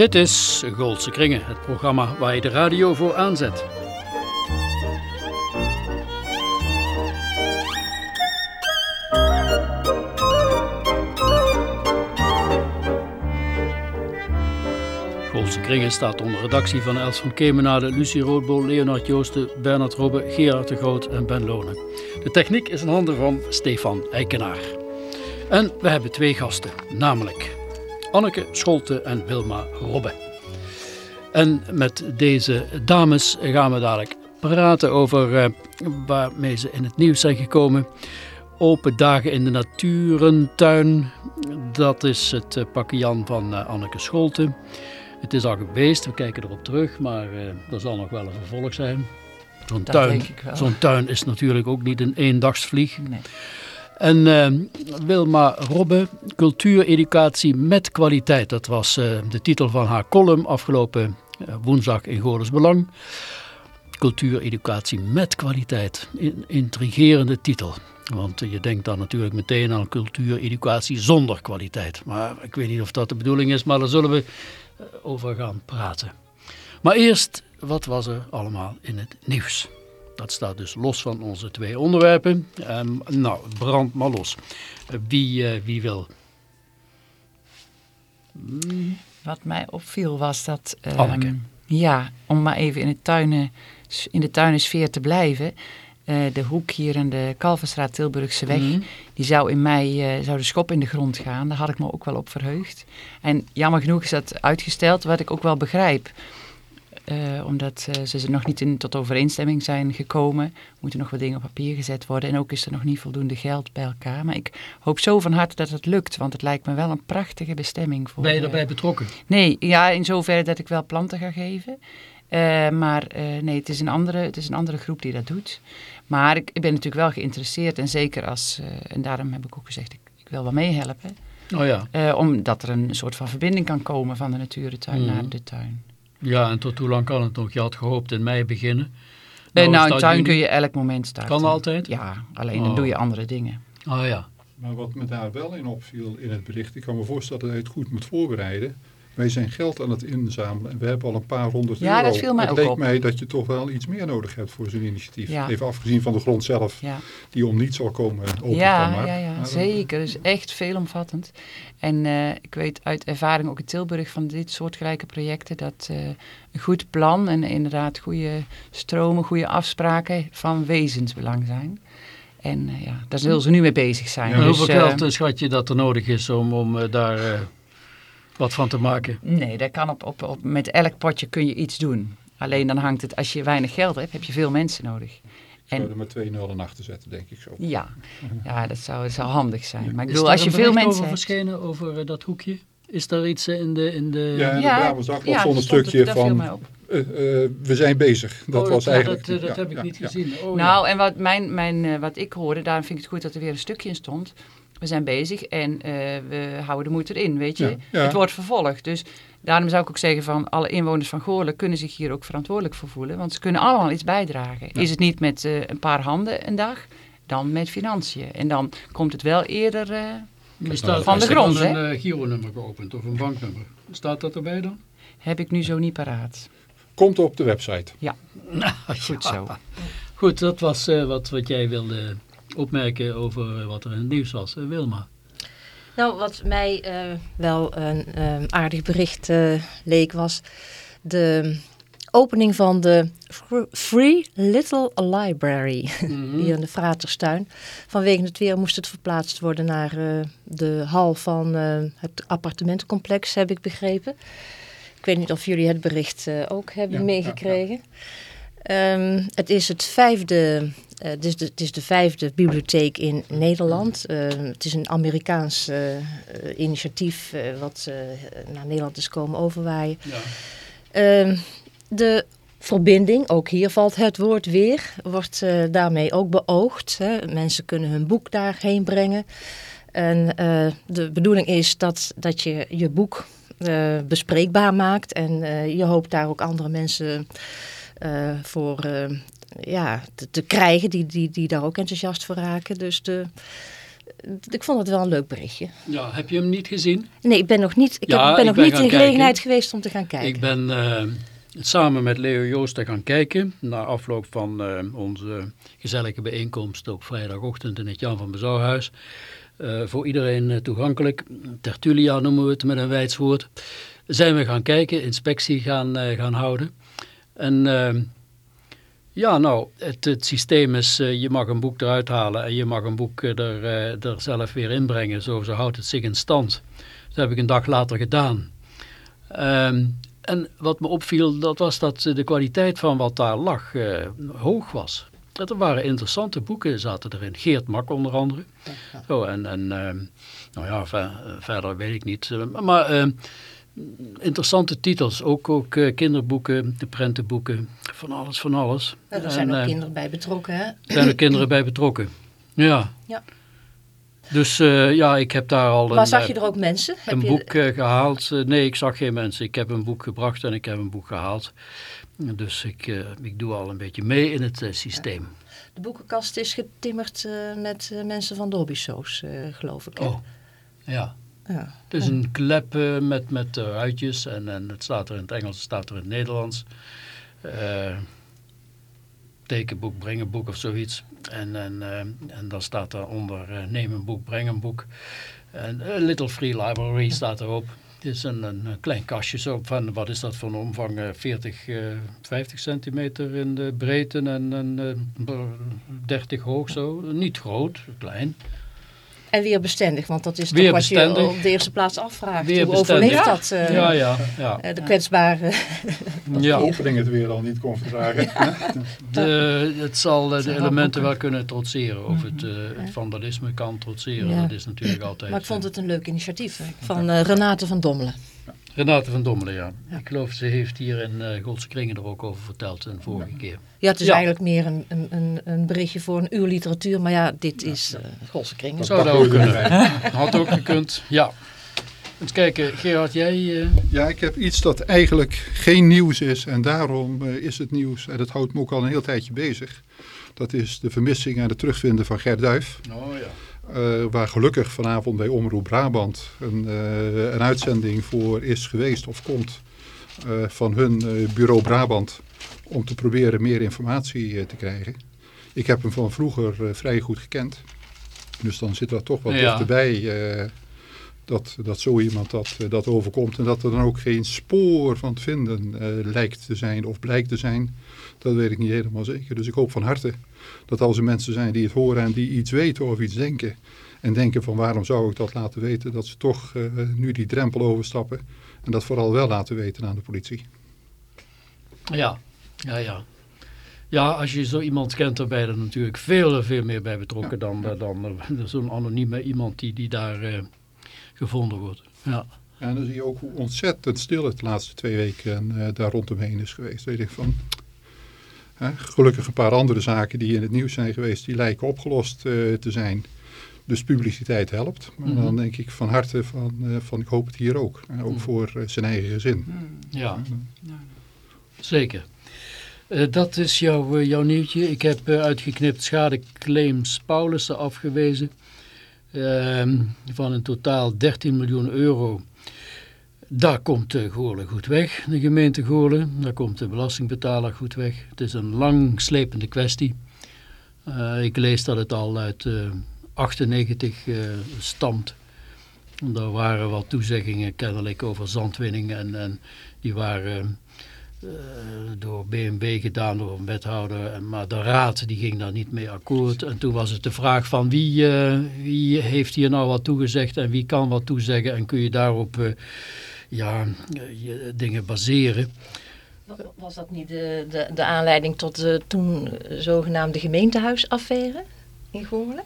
Dit is Goldse Kringen, het programma waar je de radio voor aanzet. Goldse Kringen staat onder redactie van Els van Kemenade, Lucie Roodbol, Leonard Joosten, Bernard Robbe, Gerard de Groot en Ben Lonen. De techniek is in handen van Stefan Eikenaar. En we hebben twee gasten, namelijk Anneke Scholte en Wilma Robbe. En met deze dames gaan we dadelijk praten over uh, waarmee ze in het nieuws zijn gekomen. Open dagen in de natuurentuin, dat is het uh, pakje Jan van uh, Anneke Scholte. Het is al geweest, we kijken erop terug, maar er zal nog wel een vervolg zijn. Zo'n tuin, zo'n tuin is natuurlijk ook niet een eendagsvlieg. Nee. En uh, Wilma Robbe, cultuureducatie met kwaliteit. Dat was uh, de titel van haar column afgelopen uh, woensdag in Goorles Belang. Cultuureducatie met kwaliteit. In, intrigerende titel. Want je denkt dan natuurlijk meteen aan cultuureducatie zonder kwaliteit. Maar ik weet niet of dat de bedoeling is, maar daar zullen we over gaan praten. Maar eerst, wat was er allemaal in het nieuws? Dat staat dus los van onze twee onderwerpen. Um, nou, brand maar los. Wie, uh, wie wil? Hmm. Wat mij opviel was dat... Um, ja, om maar even in, het tuinen, in de tuinensfeer te blijven... Uh, de hoek hier in de Kalverstraat Tilburgse weg, mm. die zou in mei uh, zou de schop in de grond gaan. Daar had ik me ook wel op verheugd. En jammer genoeg is dat uitgesteld, wat ik ook wel begrijp. Uh, omdat uh, ze nog niet in, tot overeenstemming zijn gekomen. Moeten nog wat dingen op papier gezet worden. En ook is er nog niet voldoende geld bij elkaar. Maar ik hoop zo van harte dat het lukt. Want het lijkt me wel een prachtige bestemming. Voor, ben je erbij betrokken? Nee, ja, in zoverre dat ik wel planten ga geven. Maar nee, het is, een andere, het is een andere groep die dat doet. Maar ik, ik ben natuurlijk wel geïnteresseerd. En zeker als, en daarom heb ik ook gezegd, ik, ik wil wel meehelpen. Oh ja. omdat er een soort van verbinding kan komen van de natuurtuin mm. naar de tuin. Ja, en tot hoe lang kan het nog? Je had gehoopt in mei beginnen. Nou, nou in tuin juni... kun je elk moment starten. Kan altijd? Ja, alleen oh. dan doe je andere dingen. Oh ja. Maar wat me daar wel in opviel in het bericht, ik kan me voorstellen dat je het goed moet voorbereiden. Wij zijn geld aan het inzamelen en we hebben al een paar honderd ja, euro. Dat viel mij het ook leek op. mij dat je toch wel iets meer nodig hebt voor zo'n initiatief. Ja. Even afgezien van de grond zelf, ja. die om niet zal komen open ja, maar. Ja, ja, maar zeker. Dus echt veelomvattend. En uh, ik weet uit ervaring ook in Tilburg van dit soortgelijke projecten... dat uh, een goed plan en inderdaad goede stromen, goede afspraken van wezensbelang zijn... En uh, ja, daar zullen ze nu mee bezig zijn. Ja, dus, hoeveel geld schat je dat er nodig is om, om daar wat van te maken? Nee, dat kan op, op, op, met elk potje kun je iets doen. Alleen dan hangt het, als je weinig geld hebt, heb je veel mensen nodig. En, er maar twee nullen achter zetten, denk ik zo. Ja, ja dat, zou, dat zou handig zijn. Ja. Maar ik bedoel, als je veel mensen over verschenen over uh, dat hoekje? Is daar iets in de... In de... Ja, in de ja, Brabantsak ja, stond een stukje van... Uh, uh, we zijn bezig. Dat oh, was dat, eigenlijk... Dat, dat heb ik niet gezien. Oh, nou, en wat, mijn, mijn, wat ik hoorde, daarom vind ik het goed dat er weer een stukje in stond we zijn bezig en uh, we houden de moed erin, weet je. Ja, ja. Het wordt vervolgd. Dus daarom zou ik ook zeggen van alle inwoners van Goorlen kunnen zich hier ook verantwoordelijk voor voelen. Want ze kunnen allemaal iets bijdragen. Ja. Is het niet met uh, een paar handen een dag, dan met financiën. En dan komt het wel eerder uh, staat, van de grond. Is er een uh, gironummer geopend of een banknummer? Staat dat erbij dan? Heb ik nu zo niet paraat. Komt op de website. Ja, nou, goed zo. Goed, dat was wat, wat jij wilde opmerken over wat er in het nieuws was. Uh, Wilma. Nou, wat mij uh, wel een uh, aardig bericht leek was de opening van de Free Little Library mm -hmm. hier in de Fraterstuin. Vanwege het weer moest het verplaatst worden naar de hal van het appartementencomplex, heb ik begrepen. Ik weet niet of jullie het bericht ook hebben Ja, meegekregen. Ja, um, het is het vijfde uh, het, is de, het is de vijfde bibliotheek in Nederland. Uh, het is een Amerikaans uh, initiatief wat naar Nederland is komen overwaaien. Ja. Ehm, de verbinding, ook hier valt het woord weer, wordt daarmee ook beoogd. Hè. Mensen kunnen hun boek daarheen brengen. En de bedoeling is dat, dat je je boek bespreekbaar maakt. En je hoopt daar ook andere mensen voor ja, te, te, krijgen die, die, die daar ook enthousiast voor raken. Dus de, ik vond het wel een leuk berichtje. Ja, heb je hem niet gezien? Nee, ik ben nog niet, ik Ja, heb, ben ik nog ben niet in gelegenheid geweest om te gaan kijken. Ik ben eh, samen met Leo Joosten gaan kijken. Na afloop van eh, onze gezellige bijeenkomst op vrijdagochtend in het Jan van Bezouwhuis. Eh, voor iedereen toegankelijk. Tertulia noemen we het met een wijds woord. Zijn we gaan kijken, inspectie gaan, gaan houden. En ja, nou, het, het systeem is, eh, je mag een boek eruit halen en je mag een boek eh, er, eh, er zelf weer inbrengen. Zo, zo houdt het zich in stand. Dat heb ik een dag later gedaan. Ehm, en wat me opviel, dat was dat de kwaliteit van wat daar lag hoog was. Dat er waren interessante boeken, zaten erin. Geert Mak onder andere. Zo, en, en ehm, nou ja, ver- verder weet ik niet. Maar ehm, interessante titels, ook, ook eh, kinderboeken, de prentenboeken, van alles, van alles. Ja, er En, zijn ook eh, kinderen bij betrokken, hè? er zijn er kinderen bij betrokken. Ja. Ja. Dus eh, ja, ik heb daar al Maar een, zag eh, je er ook mensen? Heb een je- boek eh, gehaald. Eh, nee, ik zag geen mensen. Ik heb een boek gebracht en ik heb een boek gehaald. Dus ik, eh, ik doe al een beetje mee in het eh, systeem. De boekenkast is getimmerd eh, met eh, mensen van eh, geloof ik. hè? Oh, ja. Ja. Het is een klep eh, met, met eh, ruitjes en, en het staat er in het Engels, het staat er in het Nederlands. Eh, tekenboek, breng een boek of zoiets. En, en, eh, en dan staat daaronder eh, neem een boek, breng een boek. En A Little Free Library staat erop. Het is een, een, klein kastje zo van, wat is dat voor een omvang? eh, 40, eh, 50 centimeter in de breedte en, en eh, 30 hoog zo. Niet groot, klein. En weerbestendig, want dat is toch wat je op de eerste plaats afvraagt. Hoe Weerbestendig. overleeft Ja. dat? eh, ja, ja, ja. eh, de kwetsbare... ja. Opening het weer al niet kon verdragen. De, het zal eh, de elementen wel kunnen trotseren. Of het, eh, het vandalisme kan trotseren. Ja. Dat is natuurlijk altijd... Maar ik vond het een leuk initiatief van eh, Renate van Dommelen. Renate van Dommelen, ja. Ja. Ik geloof, ze heeft hier in eh Godse Kringen er ook over verteld een vorige keer. Ja, het is Ja. eigenlijk meer een, een, een, een berichtje voor een uur literatuur. Maar ja, dit is uh, Golse Kringen. Zou dat ook kunnen. Had ook gekund, ja. Eens kijken, Gerard, jij... eh, Ja, ik heb iets dat eigenlijk geen nieuws is en daarom eh, is het nieuws. En dat houdt me ook al een heel tijdje bezig. Dat is de vermissing en het terugvinden van Gert Duif. Oh ja. Eh, waar gelukkig vanavond bij Omroep Brabant een, eh, een uitzending voor is geweest of komt eh, van hun bureau Brabant om te proberen meer informatie te krijgen. Ik heb hem van vroeger vrij goed gekend. Dus dan zit dat toch wat Ja. dichterbij dat, dat zo iemand dat, dat overkomt. En dat er dan ook geen spoor van te vinden lijkt te zijn of blijkt te zijn. Dat weet ik niet helemaal zeker. Dus ik hoop van harte dat als er mensen zijn die het horen en die iets weten of iets denken. En denken van waarom zou ik dat laten weten. Dat ze toch eh, nu die drempel overstappen. En dat vooral wel laten weten aan de politie. Ja, ja, ja. Ja, als je zo iemand kent, dan ben je er natuurlijk veel, veel meer bij betrokken dan, eh, dan eh, zo'n anonieme iemand die, die daar gevonden wordt. Ja. En dan zie je ook hoe ontzettend stil het de laatste twee weken eh, daar rondomheen is geweest. Weet ik van, hè, gelukkig een paar andere zaken die in het nieuws zijn geweest, die lijken opgelost eh, te zijn. Dus publiciteit helpt. Maar Mhm. dan denk ik van harte van, eh, van ik hoop het hier ook. En ook Mhm. voor eh, zijn eigen gezin. Ja, zeker. Eh, dat is jouw, jouw nieuwtje. Ik heb eh, uitgeknipt schadeclaims Paulussen afgewezen. Ehm, van in totaal 13 miljoen euro. Daar komt uh, Goorlen goed weg, de gemeente Goorlen. Daar komt de belastingbetaler goed weg. Het is een lang slepende kwestie. Uh, ik lees dat het al uit uh, 98 uh, stamt. Er waren wat toezeggingen kennelijk over zandwinning en, en die waren door BNB gedaan, door een wethouder. Maar de raad die ging daar niet mee akkoord. En toen was het de vraag van wie, wie heeft hier nou wat toegezegd en wie kan wat toezeggen. En kun je daarop ja, je dingen baseren. Was dat niet de, de, de aanleiding tot de toen zogenaamde gemeentehuisaffaire in Goorlen?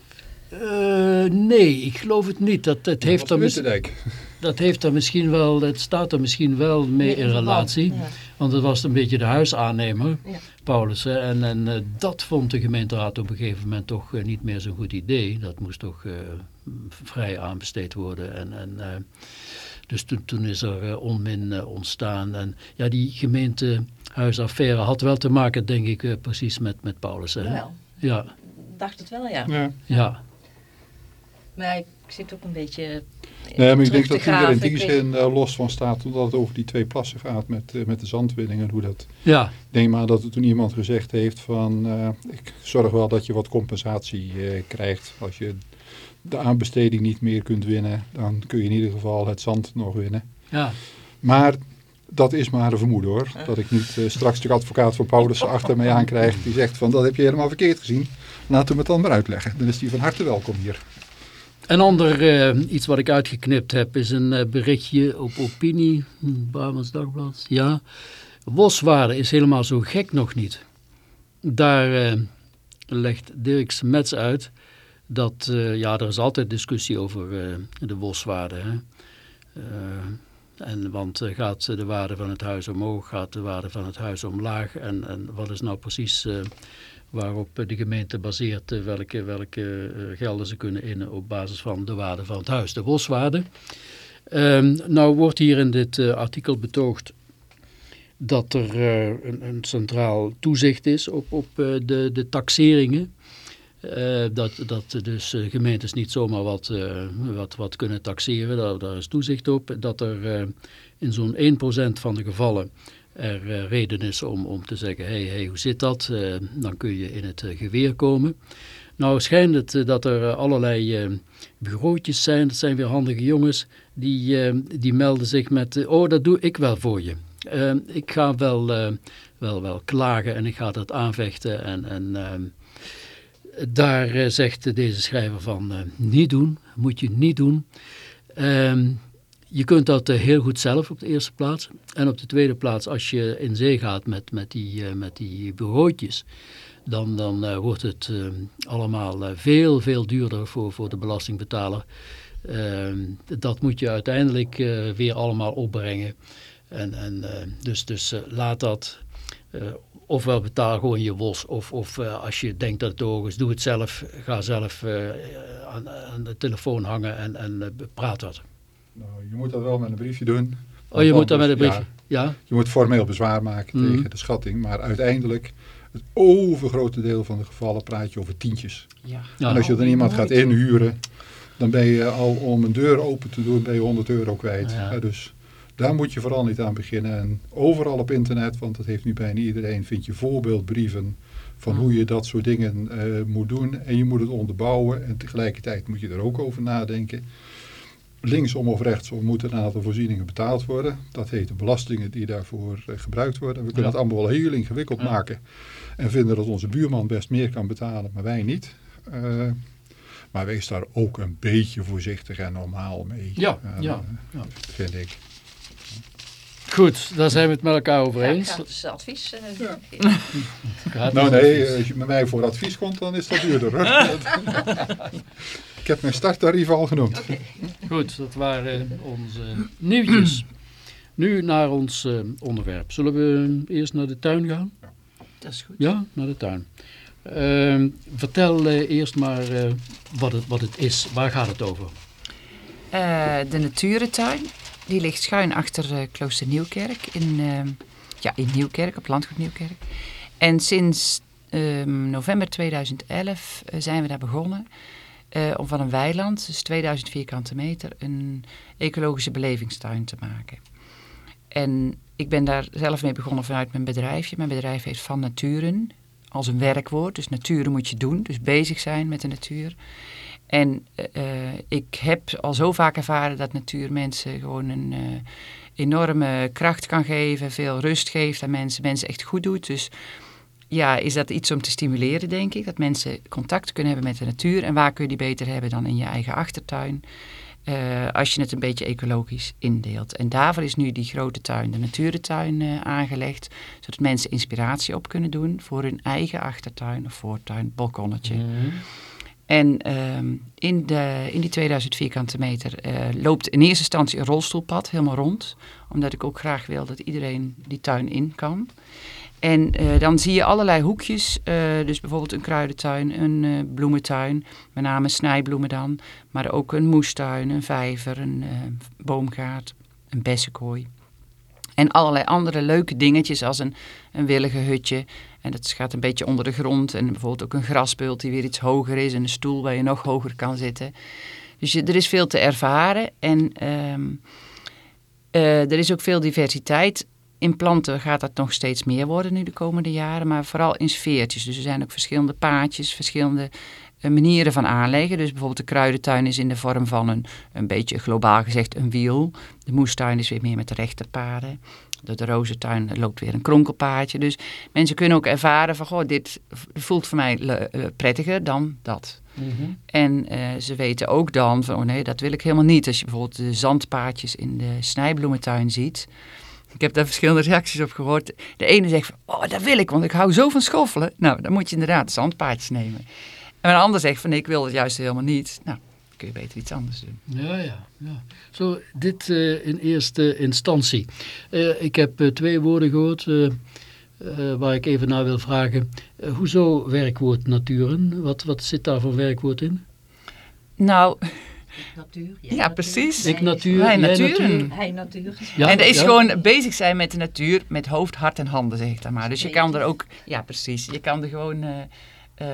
Uh, nee, ik geloof het niet. Dat, dat, heeft er dat heeft er misschien wel, het staat er misschien wel mee nee, in relatie. Ja. Want het was een beetje de huisaannemer, ja. Paulus. En, en uh, dat vond de gemeenteraad op een gegeven moment toch uh, niet meer zo'n goed idee. Dat moest toch vrij aanbesteed worden. En, en, dus toen, toen is er onmin ontstaan. En ja, die gemeentehuisaffaire had wel te maken, denk ik, precies met, met Paulus. Hè? Wel. Ja. Dacht het wel, ja. Ja. ja. Maar ik zit ook een beetje Nee, maar ik denk dat hij er in die zin uh, los van staat, omdat het over die twee plassen gaat met, uh, met de zandwinning en hoe dat... Ja. Ik denk maar dat er toen iemand gezegd heeft van, uh, ik zorg wel dat je wat compensatie krijgt. Als je de aanbesteding niet meer kunt winnen, dan kun je in ieder geval het zand nog winnen. Ja. Maar dat is maar een vermoeden hoor. Dat ik niet straks de advocaat van Paulus achter mij aankrijg die zegt van, dat heb je helemaal verkeerd gezien. Laten we het dan maar uitleggen. Dan is die van harte welkom hier. Een ander uh, iets wat ik uitgeknipt heb is een uh, berichtje op Opinie, Brabants Dagblad. Ja, Woswaarde is helemaal zo gek nog niet. Daar legt Dirk Smets uit dat, ja, er is altijd discussie over de Woswaarde. Hè? en, want gaat de waarde van het huis omhoog, gaat de waarde van het huis omlaag en, en wat is nou precies waarop de gemeente baseert eh, welke, welke eh, gelden ze kunnen innen op basis van de waarde van het huis, de boswaarde. Um, nou wordt hier in dit artikel betoogd dat er een, een, centraal toezicht is op, op de, de taxeringen. Uh, dat, dat dus gemeentes niet zomaar wat, wat, wat kunnen taxeren, daar, daar is toezicht op. Dat er in zo'n 1% van de gevallen er reden is om, om te zeggen, hey, hey, hoe zit dat? Dan kun je in het geweer komen. Nou schijnt het dat er allerlei bureautjes zijn, dat zijn weer handige jongens, die, die melden zich met, oh dat doe ik wel voor je. ik ga wel, wel, wel klagen en ik ga dat aanvechten en... en daar zegt deze schrijver van, niet doen, moet je niet doen. Ehm, je kunt dat eh, heel goed zelf op de eerste plaats. En op de tweede plaats, als je in zee gaat met, met, die, met die bureautjes, dan, dan wordt het uh, allemaal veel, veel duurder voor, voor de belastingbetaler. Ehm, dat moet je uiteindelijk weer allemaal opbrengen. En, en, dus dus laat dat, ofwel betaal gewoon je wos, of, of als je denkt dat het hoog is, doe het zelf. Ga zelf aan, aan, de telefoon hangen en, en praat wat. Nou, je moet dat wel met een briefje doen. Oh, je moet dat met een briefje, ja. Je moet formeel bezwaar maken mm. tegen de schatting, maar uiteindelijk, het overgrote deel van de gevallen praat je over tientjes. Ja. En als je dan iemand gaat inhuren, dan ben je al om een deur open te doen, ben je 100 euro kwijt. Ja. dus daar moet je vooral niet aan beginnen. En overal op internet, want dat heeft nu bijna iedereen, vind je voorbeeldbrieven van hoe je dat soort dingen uh, moet doen. En je moet het onderbouwen en tegelijkertijd moet je er ook over nadenken linksom of rechtsom moeten een aantal voorzieningen betaald worden. Dat heet de belastingen die daarvoor uh, gebruikt worden. we kunnen ja. het allemaal wel heel ingewikkeld ja. maken. En vinden dat onze buurman best meer kan betalen, maar wij niet. Uh, maar wees daar ook een beetje voorzichtig en normaal mee. Ja, uh, ja, ja. Vind ik. Goed, daar zijn we het met elkaar over eens. Ja, gratis advies. Ja. nou nee, als je met mij voor advies komt, dan is dat duurder. Ik heb mijn starttarief al genoemd. Okay. Goed, dat waren onze nieuwtjes. nu naar ons uh, onderwerp. Zullen we eerst naar de tuin gaan? Ja. Dat is goed. Ja, naar de tuin. Uh, vertel uh, eerst maar wat, het, wat het is. Waar gaat het over? de Naturentuin. Die ligt schuin achter Klooster Nieuwkerk. In, ehm, ja, in Nieuwkerk, op landgoed Nieuwkerk. En sinds ehm, november 2011 zijn we daar begonnen uh, om van een weiland, dus 2000 vierkante meter, een ecologische belevingstuin te maken. En ik ben daar zelf mee begonnen vanuit mijn bedrijfje. Mijn bedrijf heet Van Naturen, als een werkwoord. Dus naturen moet je doen, dus bezig zijn met de natuur. En uh, ik heb al zo vaak ervaren dat natuur mensen gewoon een uh, enorme kracht kan geven, veel rust geeft aan mensen, mensen echt goed doet. Dus ja, is dat iets om te stimuleren, denk ik. Dat mensen contact kunnen hebben met de natuur. En waar kun je die beter hebben dan in je eigen achtertuin? Als je het een beetje ecologisch indeelt. En daarvoor is nu die grote tuin, de natuurentuin, uh, aangelegd. Zodat mensen inspiratie op kunnen doen voor hun eigen achtertuin of voortuin, balkonnetje. Mm. En um, in, de, in die 2000 vierkante meter uh, loopt in eerste instantie een rolstoelpad helemaal rond. Omdat ik ook graag wil dat iedereen die tuin in kan. En uh, dan zie je allerlei hoekjes, uh, dus bijvoorbeeld een kruidentuin, een bloementuin, met name snijbloemen dan, maar ook een moestuin, een vijver, een boomgaard, een bessenkooi. En allerlei andere leuke dingetjes als een, een willige hutje. En dat gaat een beetje onder de grond. En bijvoorbeeld ook een grasbult die weer iets hoger is. En een stoel waar je nog hoger kan zitten. Dus je, er is veel te ervaren en ehm, eh, er is ook veel diversiteit. In planten gaat dat nog steeds meer worden nu de komende jaren, maar vooral in sfeertjes. Dus er zijn ook verschillende paadjes, verschillende manieren van aanleggen. Dus bijvoorbeeld de kruidentuin is in de vorm van een, een beetje globaal gezegd een wiel. De moestuin is weer meer met de rechterpaden. Door de rozentuin loopt weer een kronkelpaadje. Dus mensen kunnen ook ervaren van, goh, dit voelt voor mij eh, prettiger dan dat. Mhm. En uh, ze weten ook dan van, oh nee, dat wil ik helemaal niet. Als je bijvoorbeeld de zandpaadjes in de snijbloementuin ziet. Ik heb daar verschillende reacties op gehoord. De ene zegt, van, oh, dat wil ik, want ik hou zo van schoffelen. Nou, dan moet je inderdaad zandpaadjes nemen. En een ander zegt van, nee, ik wil het juist helemaal niet. Nou, kun je beter iets anders doen. Ja, ja. ja. Zo, dit uh, in eerste instantie. Uh, ik heb uh, twee woorden gehoord waar ik even naar wil vragen. hoezo werkwoord naturen? Wat, wat zit daar voor werkwoord in? Nou... Natuur. Ja, precies. Ik natuur, Hij natuur. Hij natuur. Ja, en dat is ja. gewoon bezig zijn met de natuur, met hoofd, hart en handen, zeg ik dan maar. Dus je kan er ook, ja precies, je kan er gewoon uh,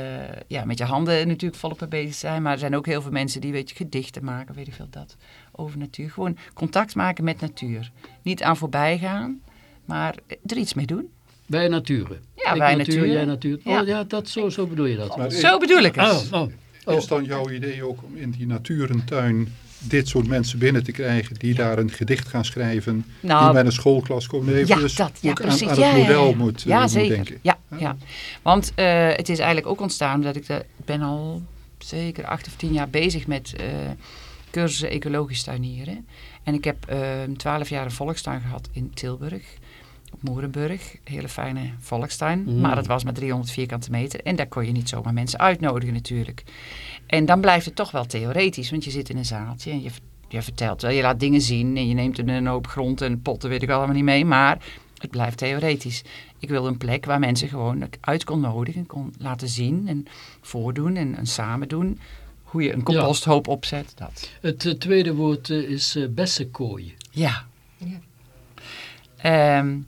ja, met je handen natuurlijk volop mee bezig zijn. Maar er zijn ook heel veel mensen die weet je, gedichten maken, weet ik veel dat, over natuur. Gewoon contact maken met natuur. Niet aan voorbij gaan, maar er iets mee doen. Bij natuur. Ja, bij natuur. Jij natuur. Ja. Oh ja, dat, zo, zo bedoel je dat. Maar zo bedoel ik het. Oh, oh. Is dan jouw idee ook om in die natuurentuin dit soort mensen binnen te krijgen die daar een gedicht gaan schrijven, nou, die bij een schoolklas komen. Even ja, dus dat, ja, aan, aan, het model ja, ja, moet, ja, uh, zeker. moet denken. Ja, ja. want uh, het is eigenlijk ook ontstaan dat ik de, ben al zeker acht of tien jaar bezig met uh, cursussen ecologisch tuinieren. En ik heb twaalf jaar een volkstuin gehad in Tilburg op Moerenburg. Hele fijne volkstuin. Mm. Maar dat was maar 300 vierkante meter. En daar kon je niet zomaar mensen uitnodigen natuurlijk. En dan blijft het toch wel theoretisch. Want je zit in een zaaltje en je, je vertelt wel. Je laat dingen zien en je neemt een hoop grond en potten weet ik allemaal niet mee. Maar het blijft theoretisch. Ik wilde een plek waar mensen gewoon uit kon nodigen. Kon laten zien en voordoen en, en samen doen. Hoe je een composthoop ja. opzet. Dat. Het uh, tweede woord uh, is uh, bessenkooi. Ja. ja. Um,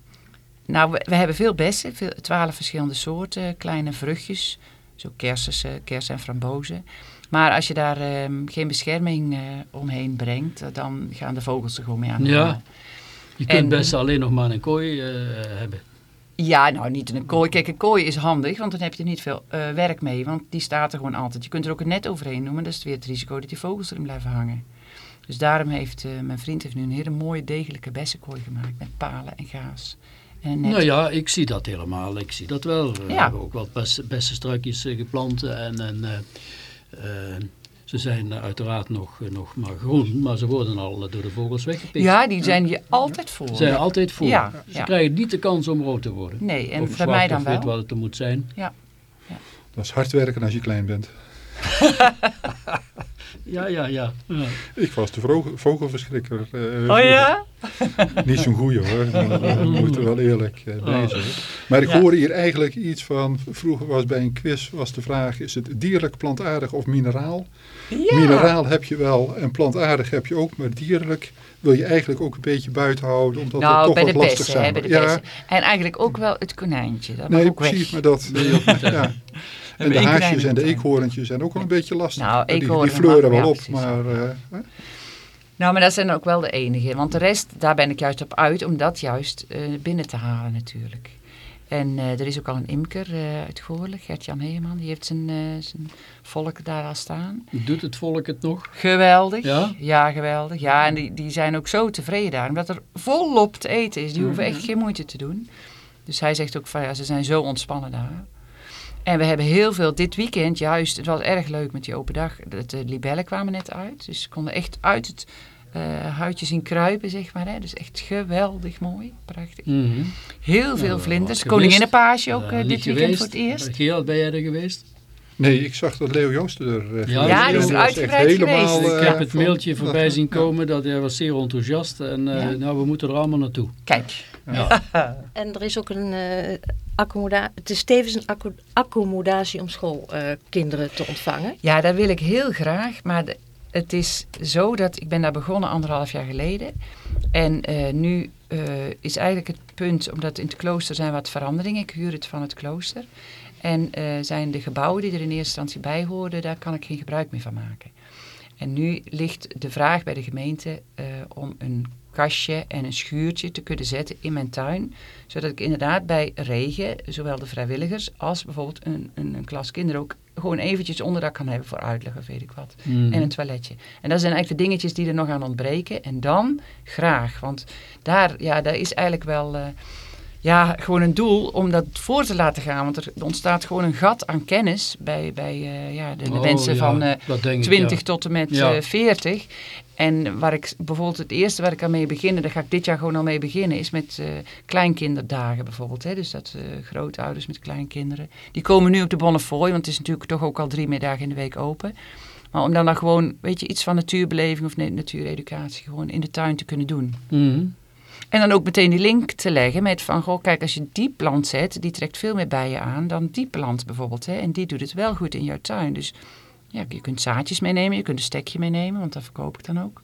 nou, we, we, hebben veel bessen, veel, twaalf verschillende soorten, kleine vruchtjes, zo kersen, kersen en frambozen. Maar als je daar um, geen bescherming uh, omheen brengt, dan gaan de vogels er gewoon mee aan de Ja, je kunt en, bessen alleen nog maar een kooi uh, hebben. Ja, nou niet in een kooi. Kijk, een kooi is handig, want dan heb je er niet veel werk mee, want die staat er gewoon altijd. Je kunt er ook een net overheen doen, maar dat is weer het risico dat die vogels erin blijven hangen. Dus daarom heeft mijn vriend heeft nu een hele mooie degelijke bessenkooi gemaakt met palen en gaas. Nou ja, ik zie dat helemaal. Ik zie dat wel. We ja. hebben ook wat beste, beste struikjes uh, geplant. En, en uh, ze zijn uiteraard nog, nog maar groen, maar ze worden al door de vogels weggepikt. Ja, die zijn hier altijd voor. Ze zijn altijd voor. Ja, ze ja. krijgen niet de kans om rood te worden. Nee, en of bij mij dan wel. weet wat het er moet zijn. Ja. ja. Dat is hard werken als je klein bent. ja, ja, ja, ja. Ik was de vogel, vogelverschrikker. Uh, oh ja? Niet zo'n goeie hoor, we moeten wel eerlijk uh, bij zijn. Maar ik ja. hoor hier eigenlijk iets van, vroeger was bij een quiz was de vraag, is het dierlijk, plantaardig of mineraal? Ja. Mineraal heb je wel en plantaardig heb je ook, maar dierlijk wil je eigenlijk ook een beetje buiten houden, omdat nou, het toch bij wat de lastig bessen, zijn. hè, bij de ja, bessen. En eigenlijk ook wel het konijntje, dat nee, ook precies, weg. maar dat... ja. En de haasjes en de eekhoorntjes zijn ook wel een beetje lastig. Nou, die, die fleuren wel ja, op, maar... eh? Nou, maar dat zijn ook wel de enige. Want de rest, daar ben ik juist op uit om dat juist eh, binnen te halen natuurlijk. En eh, er is ook al een imker eh, uit Goorlen, Gert-Jan Heeman. Die heeft zijn, eh, zijn volk daar al staan. Doet het volk het nog? Geweldig. Ja? geweldig. Ja, en die, die zijn ook zo tevreden daar. Omdat er volop te eten is. Die hoeven echt geen moeite te doen. Dus hij zegt ook van ja, ze zijn zo ontspannen daar. En we hebben heel veel dit weekend juist. Het was erg leuk met die open dag. De, de libellen kwamen net uit. Dus ze konden echt uit het eh, huidje zien kruipen, zeg maar. Hè. Dus echt geweldig mooi. Prachtig. Mhm. Heel veel Nou, vlinders. Koninginnenpaasje ook Eh, eh, dit weekend geweest. voor het eerst. Gerald, ben jij er geweest? Nee, ik zag dat Leo Joosten er uh, Ja, Ja, die is uitgebreid helemaal, geweest. eh, ik heb het mailtje voorbij zien komen dat hij was zeer enthousiast. En eh, Ja. nou, we moeten er allemaal naartoe. Kijk. Ja. En er is ook een uh. Het is tevens een acco- accommodatie om schoolkinderen te ontvangen. Ja, dat wil ik heel graag. Maar het is zo dat ik ben daar begonnen anderhalf jaar geleden. En eh, nu eh, is eigenlijk het punt, omdat in het klooster zijn wat veranderingen. Ik huur het van het klooster. En eh, zijn de gebouwen die er in eerste instantie bij hoorden, daar kan ik geen gebruik meer van maken. En nu ligt de vraag bij de gemeente om een kastje en een schuurtje te kunnen zetten in mijn tuin. Zodat ik inderdaad bij regen, zowel de vrijwilligers als bijvoorbeeld een, een, een klas kinderen ook gewoon eventjes onderdak kan hebben voor uitleg of weet ik wat. Mhm. En een toiletje. En dat zijn eigenlijk de dingetjes die er nog aan ontbreken. En dan graag, want daar, ja, daar is eigenlijk wel... Uh, ja, gewoon een doel om dat voor te laten gaan. Want er ontstaat gewoon een gat aan kennis bij, bij uh, ja, de, de Oh, mensen ja, van uh, ik, 20 ja. tot en met Ja. eh 40. En waar ik bijvoorbeeld het eerste waar ik aan mee beginnen, daar ga ik dit jaar gewoon al mee beginnen, is met eh, kleinkinderdagen bijvoorbeeld. Hè? Dus dat eh, grootouders met kleinkinderen. Die komen nu op de Bonnefoy, want het is natuurlijk toch ook al drie middagen in de week open. Maar om dan, dan gewoon, weet je, iets van natuurbeleving of natuureducatie gewoon in de tuin te kunnen doen. Mhm. En dan ook meteen die link te leggen met van, goh, kijk, als je die plant zet, die trekt veel meer bijen aan dan die plant bijvoorbeeld. Hè? En die doet het wel goed in jouw tuin. Dus ja, je kunt zaadjes meenemen, je kunt een stekje meenemen, want dat verkoop ik dan ook.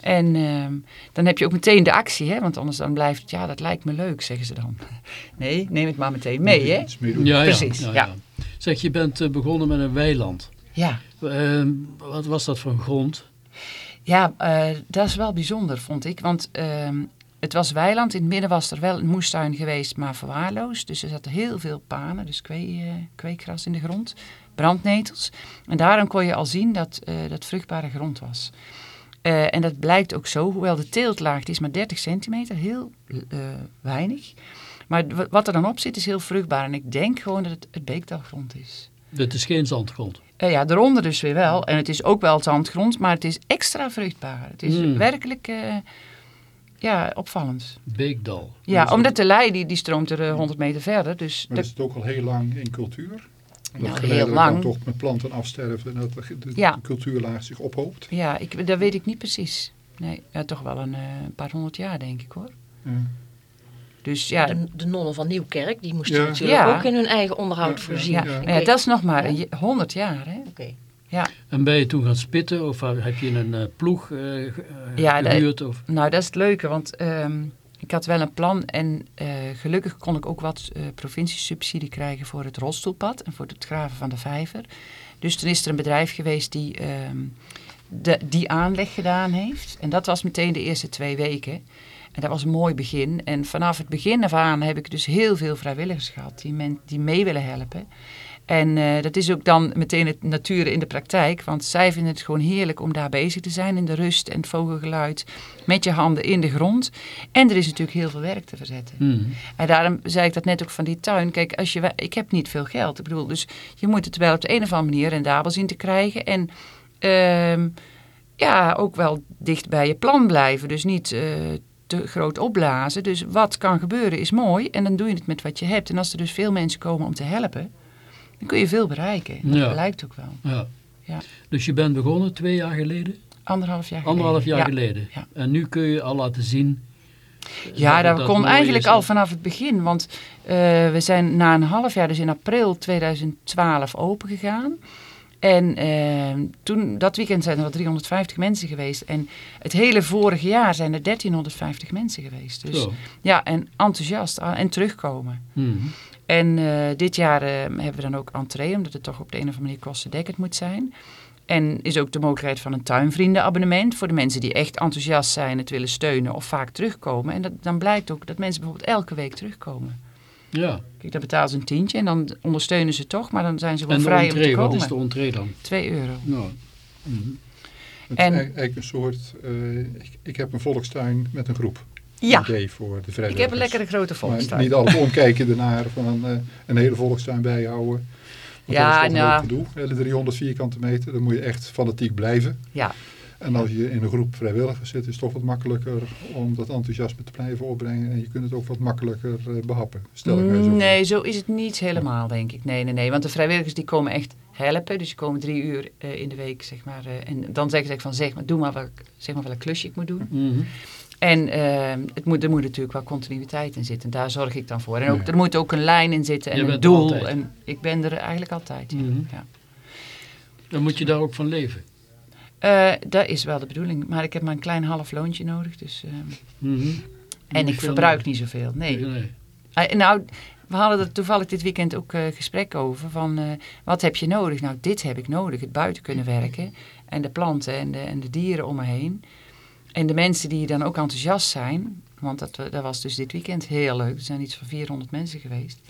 En ehm, dan heb je ook meteen de actie, hè? want anders dan blijft het, ja, dat lijkt me leuk, zeggen ze dan. Nee, neem het maar meteen mee, hè? Ja, ja, Precies, ja, ja. ja. Zeg, je bent eh, begonnen met een weiland. Ja, Ehm, wat was dat voor een grond? ja eh, dat is wel bijzonder, vond ik. Want ehm, het was weiland, in het midden was er wel een moestuin geweest, maar verwaarloosd. Dus er zaten heel veel panen, dus kwee, eh, kweekgras in de grond, brandnetels. En daarom kon je al zien dat eh, dat vruchtbare grond was. Eh, en dat blijkt ook zo, hoewel de teeltlaag is maar 30 centimeter, heel weinig. Maar wat er dan op zit is heel vruchtbaar. En ik denk gewoon dat het, het beekdalgrond is. Dit is geen zandgrond. Ja, eronder dus weer wel. En het is ook wel zandgrond, maar het is extra vruchtbaar. Het is Hmm. werkelijk ja, opvallend. Beekdal. Ja, omdat de lei die, die stroomt er eh, 100 meter verder. Dus Maar dat- is het ook al heel lang in cultuur? Dat Nou, heel lang. dan toch met planten afsterven en dat de, de, Ja. cultuurlaag zich ophoopt. ja, ik, dat weet ik niet precies. Nee, ja, toch wel een eh, paar honderd jaar denk ik hoor. Ja. Dus ja, De, de nonnen van Nieuwkerk, die moesten Ja. natuurlijk Ja. ook in hun eigen onderhoud Ja, voorzien. ja, ja. maar ja, dat is nog maar een je- 100 jaar hè. Oké. En ben je toen gaan spitten of heb je een eh, ploeg Ja, dat- gehuurd? Of? Nou, dat is het leuke, want ehm, ik had wel een plan en gelukkig kon ik ook wat provinciesubsidie krijgen voor het rolstoelpad en voor het graven van de vijver. Dus toen is er een bedrijf geweest die ehm, de, die aanleg gedaan heeft. En dat was meteen de eerste twee weken. En dat was een mooi begin. En vanaf het begin af aan heb ik dus heel veel vrijwilligers gehad die, men, die mee willen helpen. En eh, dat is ook dan meteen het natuur in de praktijk. Want zij vinden het gewoon heerlijk om daar bezig te zijn in de rust en het vogelgeluid. Met je handen in de grond. En er is natuurlijk heel veel werk te verzetten. Mhm. En daarom zei ik dat net ook van die tuin. Kijk, als je, ik heb niet veel geld. Ik bedoel, dus je moet het wel op de een of andere manier rendabel zien te krijgen. En ehm, ja, ook wel dicht bij je plan blijven. Dus niet eh, te groot opblazen. Dus wat kan gebeuren is mooi. En dan doe je het met wat je hebt. En als er dus veel mensen komen om te helpen, dan kun je veel bereiken. Dat Ja. blijkt ook wel. Ja. Ja. Dus je bent begonnen twee jaar geleden? Anderhalf jaar geleden. Anderhalf jaar Ja. geleden. Ja. En nu kun je al laten zien... Ja, dat, kon mooi eigenlijk is. al vanaf het begin. Want eh, we zijn na een half jaar, dus in april 2012, open gegaan. En eh, toen, dat weekend zijn er wel 350 mensen geweest. En het hele vorige jaar zijn er 1350 mensen geweest. Dus Zo. ja, en enthousiast en terugkomen. Mhm. En eh, dit jaar eh, hebben we dan ook entree, omdat het toch op de een of andere manier kostendekkend moet zijn. En is ook de mogelijkheid van een tuinvriendenabonnement voor de mensen die echt enthousiast zijn, het willen steunen of vaak terugkomen. En dat, dan blijkt ook dat mensen bijvoorbeeld elke week terugkomen. Ja. Kijk, dan betalen ze een tientje en dan ondersteunen ze toch, maar dan zijn ze En de vrij om te entree, wat komen. is de entree dan? 2 euro. Nou. Het En- is eigenlijk een soort, eh, ik, ik heb een volkstuin met een groep. Ja, Idee voor de ik heb een lekkere grote Maar volkstuin. niet altijd omkijken ernaar van een, eh, een hele volkstuin bijhouden. Want Ja, dat is nou. gedoe. Hele 300 vierkante meter, dan moet je echt fanatiek blijven. Ja, En als je in een groep vrijwilligers zit, is het toch wat makkelijker om dat enthousiasme te blijven opbrengen. En je kunt het ook wat makkelijker eh, behappen. Stel ik mij zo. Nee, zo is het niet helemaal, denk ik. Nee, nee, nee. Want de vrijwilligers die komen echt helpen. Dus die komen drie uur eh, in de week, zeg maar. en dan zeggen ze van, zeg maar, doe maar, welk, zeg maar welk klusje ik moet doen. Mhm. En eh, het moet, er moet natuurlijk wel continuïteit in zitten. Daar zorg ik dan voor. En ook, Ja. er moet ook een lijn in zitten en Je een doel. En ik ben er eigenlijk altijd. Mhm. Ja. Dan moet je daar ook van leven. Eh, dat is wel de bedoeling. Maar ik heb maar een klein half loontje nodig. Dus, ehm, Mhm. en ik verbruik niet zoveel. Nee. Nee. Eh, nou, we hadden er toevallig dit weekend ook uh, gesprek over van uh, wat heb je nodig? Nou, dit heb ik nodig, het buiten kunnen werken en de planten en de, en de dieren om me heen. En de mensen die dan ook enthousiast zijn, want dat, dat was dus dit weekend heel leuk. Er zijn iets van 400 mensen geweest.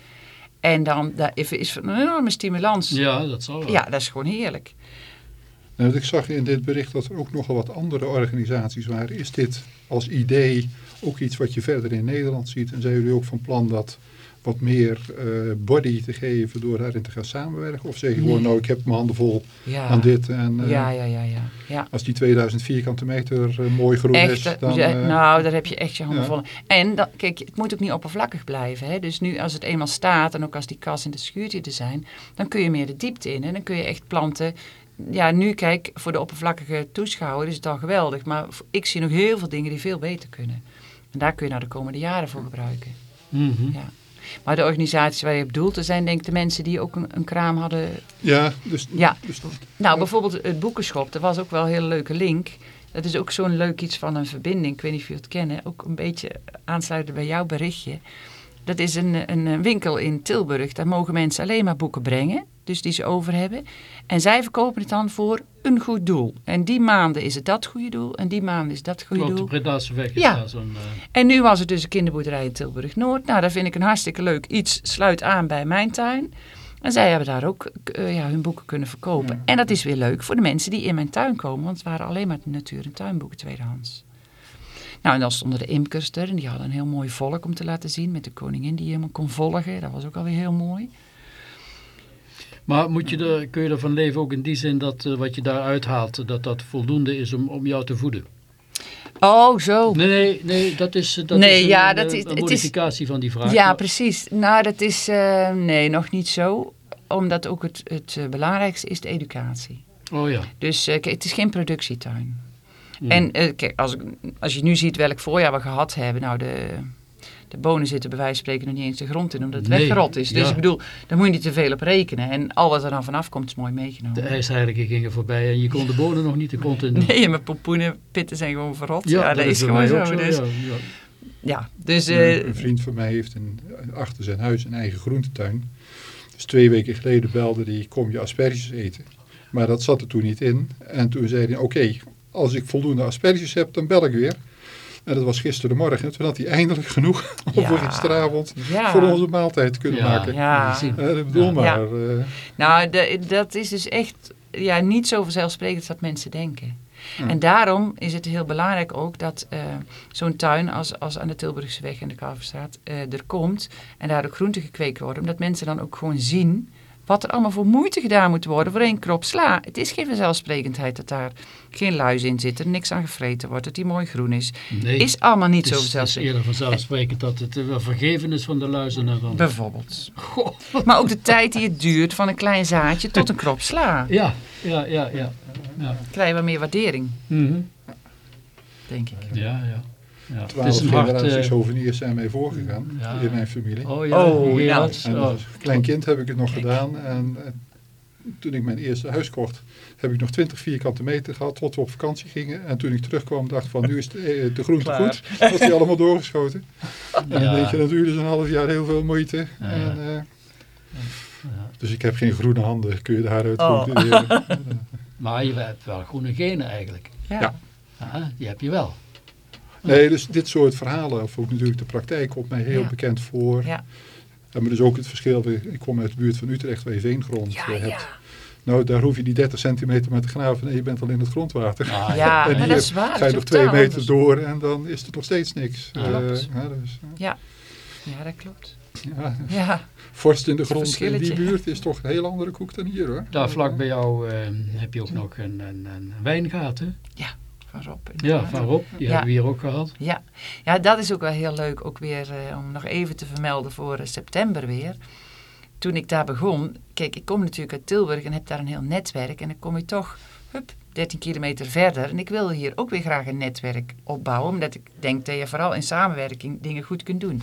En dan dat is een enorme stimulans. Ja, dat zal wel. Ja, dat is gewoon heerlijk. Nou, ik zag in dit bericht dat er ook nogal wat andere organisaties waren. Is dit als idee ook iets wat je verder in Nederland ziet? En zijn jullie ook van plan dat wat meer uh, body te geven door daarin te gaan samenwerken? Of zeg je gewoon, nou ik heb mijn handen vol ja. aan dit. En, uh, ja, ja, ja, ja, ja. Als die 2000 vierkante meter uh, mooi groen echt, is, dan... nou, daar heb je echt je handen ja. vol. En dat, kijk, het moet ook niet oppervlakkig blijven. Hè? Dus nu als het eenmaal staat en ook als die kas en de schuurtje er zijn, dan kun je meer de diepte in. En dan kun je echt planten ja, nu kijk, voor de oppervlakkige toeschouwer is het al geweldig. Maar ik zie nog heel veel dingen die veel beter kunnen. En daar kun je nou de komende jaren voor gebruiken. Mm -hmm. ja. Maar de organisaties waar je op doelt, er zijn denk ik de mensen die ook een, een kraam hadden. Ja, dus, ja. dus dat, Nou, bijvoorbeeld het boekenschop, dat was ook wel een hele leuke link. Dat is ook zo'n leuk iets van een verbinding. Ik weet niet of jullie het kennen. Ook een beetje aansluiten bij jouw berichtje. Dat is een, een winkel in Tilburg. Daar mogen mensen alleen maar boeken brengen. Dus die ze over hebben. En zij verkopen het dan voor een goed doel. En die maanden is het dat goede doel. En die maanden is dat goede Klopt, doel. de Bredaanse weg is Ja. daar zo'n... Uh, En nu was het dus een kinderboerderij in Tilburg-Noord. Nou, dat vind ik een hartstikke leuk iets. Sluit aan bij mijn tuin. En zij hebben daar ook uh, ja, hun boeken kunnen verkopen. Ja. En dat is weer leuk voor de mensen die in mijn tuin komen. Want het waren alleen maar natuur- en tuinboeken tweedehands. Nou, en dan stonden de imkers er. En die hadden een heel mooi volk om te laten zien. Met de koningin die helemaal kon volgen. Dat was ook alweer heel mooi. Maar moet je er, kun je ervan leven ook in die zin dat uh, wat je daar uithaalt, dat dat voldoende is om, om jou te voeden? Oh, zo. Nee, nee, nee dat is, dat Nee, is een, ja, een, dat een is- het is- modificatie van die vraag. Ja, Maar- precies. Nou, dat is eh, nee, nog niet zo. Omdat ook het, het eh, belangrijkste is de educatie. Oh ja. Dus eh, kijk, het is geen productietuin. Mm. En eh, kijk, als, als je nu ziet welk voorjaar we gehad hebben, nou de, de bonen zitten bij wijze van spreken nog niet eens de grond in, omdat het Nee, weggerot is. Dus ja. ik bedoel, daar moet je niet te veel op rekenen. En al wat er dan vanaf komt is mooi De meegenomen. ijsheiligen gingen voorbij en je kon de bonen nog niet de grond in. Nee, mijn pompoenen pitten zijn gewoon verrot. Ja, dat, is gewoon zo. Dus, ja, ja. ja. dus eh, een vriend van mij heeft een, achter zijn huis een eigen groentetuin. Dus twee weken geleden belde hij, kom je asperges eten? Maar dat zat er toen niet in. En toen zei hij, oké, als ik voldoende asperges heb, dan bel ik weer. En dat was gisterenmorgen. Toen had hij eindelijk genoeg om Ja. voor gisteravond ja. voor onze maaltijd te kunnen Ja. maken. Ja. Ik bedoel Ja. maar. eh, Nou, de- dat is dus echt ja, niet zo vanzelfsprekend als dat mensen denken. Ja. En daarom is het heel belangrijk ook dat eh, zo'n tuin als, als aan de Tilburgse weg en de Kalverstraat eh, er komt. En daar ook groenten gekweekt worden. Omdat mensen dan ook gewoon zien wat er allemaal voor moeite gedaan moet worden voor één krop sla. Het is geen vanzelfsprekendheid dat daar geen luis in zit, er niks aan gevreten wordt, dat die mooi groen is. Nee, Is allemaal niet zo is, het is vanzelfsprekend. eerder vanzelfsprekend dat het eh, wel vergeven is van de luizen en van... Bijvoorbeeld. Goh. Maar ook de tijd die het duurt van een klein zaadje tot een krop sla. Ja, ja, ja, ja. Ja, Krijgen we meer waardering, Mhm. denk ik. ja, ja. Ja. Twaalf generaties hoveniers zijn mij voorgegaan Ja. in mijn familie. oh ja, Oh. En Oh. als klein kind heb ik het nog gedaan. En eh, toen ik mijn eerste huis kocht, heb ik nog 20 vierkante meter gehad tot we op vakantie gingen. En toen ik terugkwam, dacht ik van nu is de, eh, de groente Klaar. goed. Was die allemaal doorgeschoten. En dan Ja. denk je natuurlijk een half jaar heel veel moeite. Ja. En, eh, Ja. dus ik heb geen groene handen, kun je daaruit Oh. concluderen. Maar je hebt wel groene genen eigenlijk. Ja. Ja. Ja, die heb je wel. Nee, dus dit soort verhalen, of ook natuurlijk de praktijk, komt mij heel Ja. bekend voor. Ja. En maar dus ook het verschil, ik kom uit de buurt van Utrecht waar je veengrond Ja, eh, hebt. ja. Nou, daar hoef je die 30 centimeter met te graven en je bent al in het grondwater. Ah, Ja, En maar hier dat is waar. Ga je nog twee meter anders. door en dan is er nog steeds niks. Ja. Eh, Klopt. ja, dus, Ja, dat klopt. ja, Ja, vorst in de grond in die buurt is toch een heel andere koek dan hier hoor. Daar vlak bij jou eh, heb je ook nog een, een, een wijngaard, hè? Van Rob. Ja, van Rob. Die Ja. hebben we hier ook gehad. Ja. ja, dat is ook wel heel leuk. Ook weer eh, om nog even te vermelden voor eh, september weer. Toen ik daar begon, kijk, ik kom natuurlijk uit Tilburg en heb daar een heel netwerk. En dan kom je toch, hup, 13 kilometer verder. En ik wil hier ook weer graag een netwerk opbouwen. Omdat ik denk dat je vooral in samenwerking dingen goed kunt doen.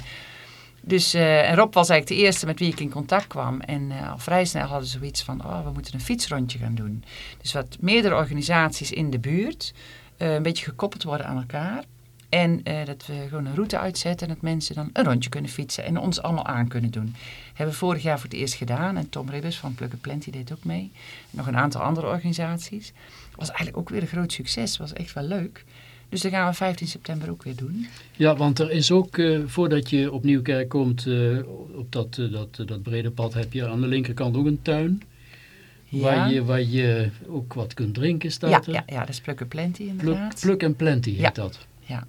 Dus, eh, en Rob was eigenlijk de eerste met wie ik in contact kwam. En al vrij snel hadden ze zoiets van, oh, we moeten een fietsrondje gaan doen. Dus wat meerdere organisaties in de buurt, een beetje gekoppeld worden aan elkaar. En eh, dat we gewoon een route uitzetten en dat mensen dan een rondje kunnen fietsen en ons allemaal aan kunnen doen. Hebben we vorig jaar voor het eerst gedaan en Tom Ribbers van Plug Plenty deed ook mee. Nog een aantal andere organisaties. Was eigenlijk ook weer een groot succes, was echt wel leuk. Dus dat gaan we 15 september ook weer doen. Ja, want er is ook, uh, voordat je op Nieuwkerk komt, op dat, dat, dat brede pad, heb je aan de linkerkant ook een tuin. Ja. Waar, je, waar je ook wat kunt drinken staat ja, er. Ja, ja, dat is Pluk Plenty inderdaad. Pluk and Plenty heet ja. dat. Ja.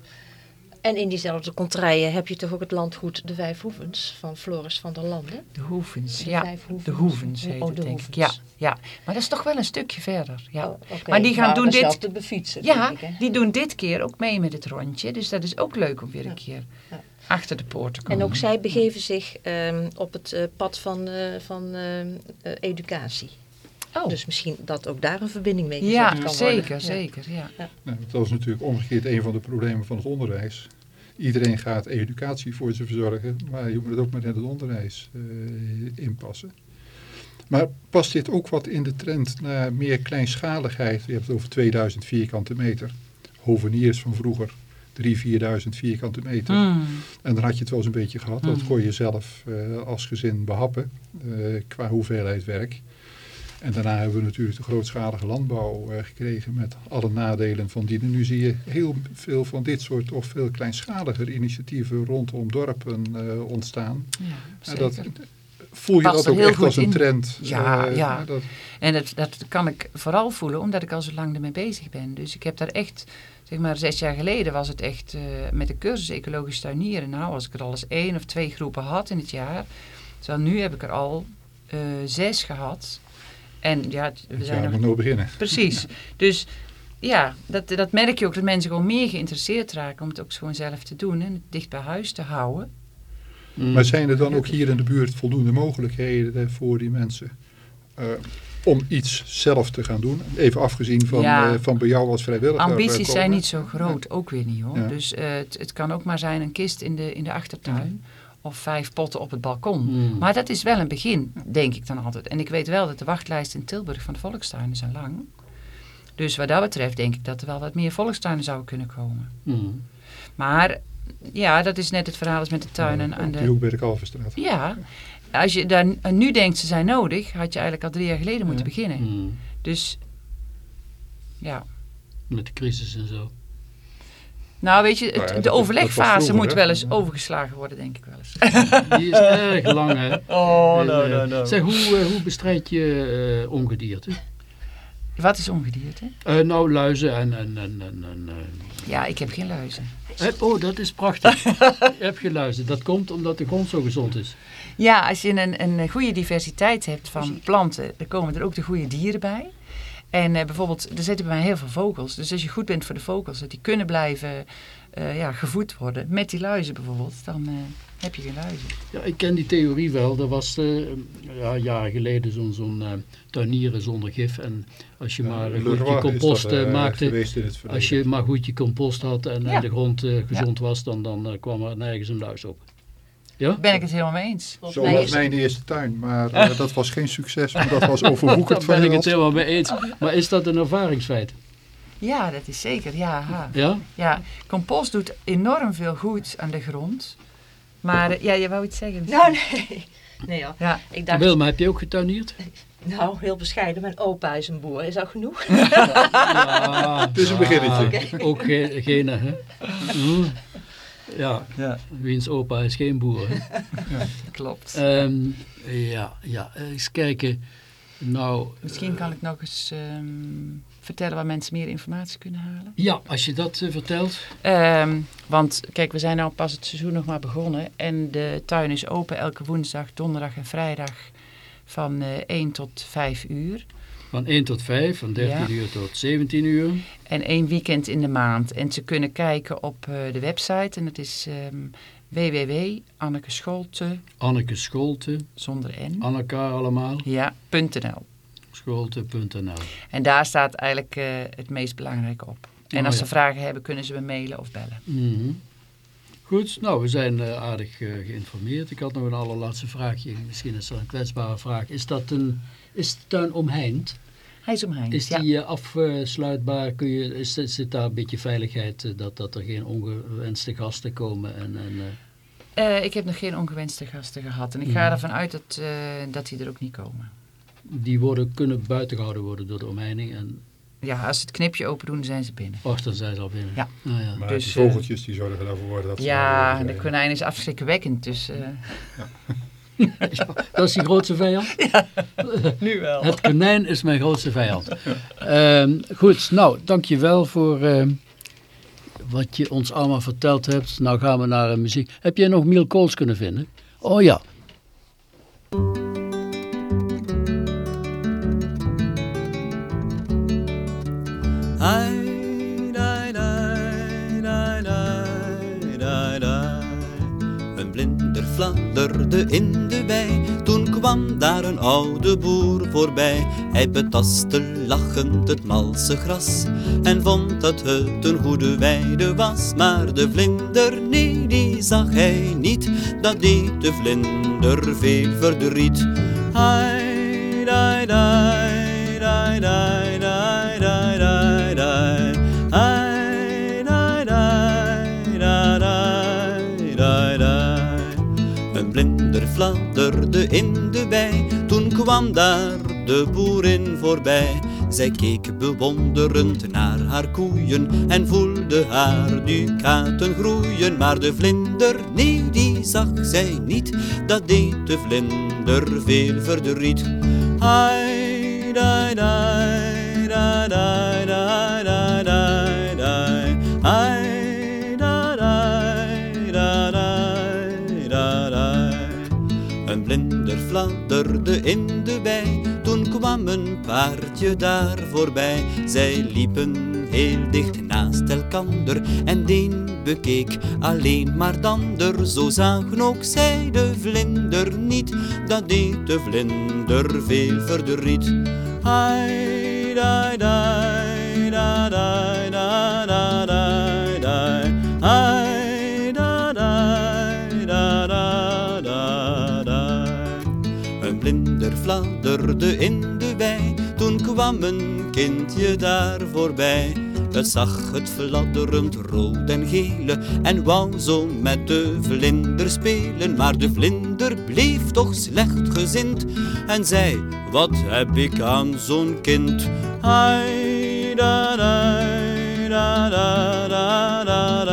En in diezelfde contraien heb je toch ook het landgoed De Vijf Hoevens van Floris van der Landen? De Hoevens, De ja. Hoevens. De Hoevens heet Oh, het, de denk ik. Ja, ja, maar dat is toch wel een stukje verder. Ja. Oh. Maar die gaan doen dit- te befietsen, Ja, denk ik, hè? die doen dit keer ook mee met het rondje. Dus dat is ook leuk om weer een keer Ja. achter de poort te komen. En ook zij begeven zich ehm, op het eh, pad van, eh, van ehm, eh, educatie. Oh. Dus misschien dat ook daar een verbinding mee ja, kan worden. zeker, Ja. zeker. Ja. Nou, dat is natuurlijk omgekeerd een van de problemen van het onderwijs. Iedereen gaat educatie voor ze verzorgen, maar je moet het ook maar in het onderwijs eh, inpassen. Maar past dit ook wat in de trend naar meer kleinschaligheid? Je hebt het over 2000 vierkante meter. Hoveniers van vroeger, 3.000, 4.000 vierkante meter. Hmm. En dan had je het wel eens een beetje gehad. Dat kon je zelf eh, als gezin behappen eh, qua hoeveelheid werk. En daarna hebben we natuurlijk de grootschalige landbouw eh, gekregen met alle nadelen van die. En nu zie je heel veel van dit soort of veel kleinschaliger initiatieven rondom dorpen eh, ontstaan. Ja, En dat, voel je Past dat ook heel echt als een in. trend? Ja, Eh, ja. dat, En dat, dat kan ik vooral voelen omdat ik al zo lang ermee bezig ben. Dus ik heb daar echt, zeg maar zes jaar geleden was het echt met de cursus ecologisch tuinieren. Nou, als ik er al eens één of twee groepen had in het jaar. Terwijl nu heb ik er al zes gehad. En ja, we zijn nog moet nog beginnen. Precies. Dus ja, dat, dat merk je ook dat mensen gewoon meer geïnteresseerd raken om het ook gewoon zelf te doen en het dicht bij huis te houden. Mm. Maar zijn er dan ook hier in de buurt voldoende mogelijkheden voor die mensen? eh, om iets zelf te gaan doen? Even afgezien van, Ja. eh, van bij jou als vrijwilliger. eh, Ambities zijn niet zo groot, ook weer niet hoor. Ja. Dus eh, het, het kan ook maar zijn een kist in de, in de achtertuin of vijf potten op het balkon. Mm. Maar dat is wel een begin, denk ik dan altijd. En ik weet wel dat de wachtlijsten in Tilburg van de volkstuinen zijn lang. Dus wat dat betreft denk ik dat er wel wat meer volkstuinen zouden kunnen komen. Mm. Maar ja, dat is net het verhaal als met de tuinen aan de... hoek bij de Kalverstraat. Ja, als je dan nu denkt ze zijn nodig, had je eigenlijk al drie jaar geleden moeten beginnen. Mm. Dus ja. Met de crisis en zo. Nou weet je, het- Nou ja, de overlegfase vroeger, moet wel eens Ja. overgeslagen worden, denk ik wel eens. Die is erg lang, hè? Oh, Eh, Zeg, hoe, eh, hoe bestrijd je eh, ongedierte? Wat is ongedierte? Eh, nou, luizen en... en, en, en, en Ja, ik heb geen luizen. heb- oh, dat is prachtig. je hebt geluisterd. Dat komt omdat de grond zo gezond is. Ja, als je een, een goede diversiteit hebt van planten, dan komen er ook de goede dieren bij. En eh, bijvoorbeeld, er zitten bij mij heel veel vogels. Dus als je goed bent voor de vogels, dat die kunnen blijven eh, ja, gevoed worden. Met die luizen bijvoorbeeld, dan eh, heb je geen luizen. Ja, ik ken die theorie wel. Er was eh, ja, jaren geleden zo'n zo'n eh, tuinieren zonder gif. En als je maar goed je compost dat, maakte... Als je maar goed je compost had en, de grond eh, gezond was, dan, dan kwam er nergens een luis op. Ja? Daar ben ik het helemaal mee eens. Zo was mijn eerste tuin, maar eh, dat was geen succes, want dat was overwoekerd Daar van ben ik het helemaal mee eens. Maar is dat een ervaringsfeit? Ja, dat is zeker. Ja, ha. Ja? ja, compost doet enorm veel goed aan de grond. Maar eh, ja, je wou iets zeggen. Nou, nee. Nee joh. Ja, Ik dacht, Wilma, heb je ook getuinierd? nou, heel bescheiden. Mijn opa is een boer. Is dat genoeg? Ja, Het is een beginnetje. ja, Ook ge gene, hè? Hm. Ja, ja, wiens opa is geen boer. Hè? klopt. Ehm, ja, ja, eens kijken. Nou, Misschien kan ik nog eens ehm, vertellen waar mensen meer informatie kunnen halen. ja, als je dat eh, vertelt. Ehm, want kijk, we zijn nou pas het seizoen nog maar begonnen. En de tuin is open elke woensdag, donderdag en vrijdag van eh 1 tot 5 uur. Van 1 tot 5, van 13 Ja. uur tot 17 uur. En één weekend in de maand. En ze kunnen kijken op eh, de website. En dat is ehm www.annekescholte, Anneke Scholte, zonder N, aan elkaar allemaal. ja, .nl. Scholte.nl. En daar staat eigenlijk eh, het meest belangrijke op. En Oh, als ja. ze vragen hebben, kunnen ze me mailen of bellen. Mhm. Goed, nou we zijn eh, aardig geïnformeerd. Ik had nog een allerlaatste vraagje. Misschien is er een kwetsbare vraag. Is, dat een, is de tuin omheind? Hij omheind, Is die ja. afsluitbaar? Kun je, is, zit daar een beetje veiligheid dat, dat er geen ongewenste gasten komen? En, en, ik heb nog geen ongewenste gasten gehad. En ik ga ervan uit dat, dat die er ook niet komen. Die worden, kunnen buiten gehouden worden door de omheining en ja, als ze het knipje open doen, zijn ze binnen. Och, dan zijn ze al binnen. Ja. Oh, ja. Maar dus, die vogeltjes die zorgen ervoor dat Ja, de konijn is afschrikwekkend, dus... Uh... Ja. dat is die grootste vijand? Ja, nu wel. Het konijn is mijn grootste vijand. Uh, goed, nou, dankjewel voor uh, wat je ons allemaal verteld hebt. Nou gaan we naar een muziek. Heb jij nog Miel Kools kunnen vinden? Oh ja. Fladderde in de wei, toen kwam daar een oude boer voorbij. Hij betastte lachend het malse gras en vond dat het een goede weide was. Maar de vlinder, nee, die zag hij niet, dat deed de vlinder veel verdriet. Hai, dai, dai, dai, dai, kwam daar de boerin voorbij. Zij keek bewonderend naar haar koeien en voelde haar ducaten groeien. Maar de vlinder, nee, die zag zij niet, dat deed de vlinder veel verdriet. In de wei, toen kwam een paardje daar voorbij. Zij liepen heel dicht naast elkander en de een bekeek alleen maar dander. Zo zagen ook zij de vlinder niet, dat deed de vlinder veel verdriet. Hai, dai, dai, fladderde in de wei, toen kwam een kindje daar voorbij. Het zag het fladderend rood en gele en wou zo met de vlinder spelen. Maar de vlinder bleef toch slecht gezind en zei, wat heb ik aan zo'n kind? Da, da, da, da, da,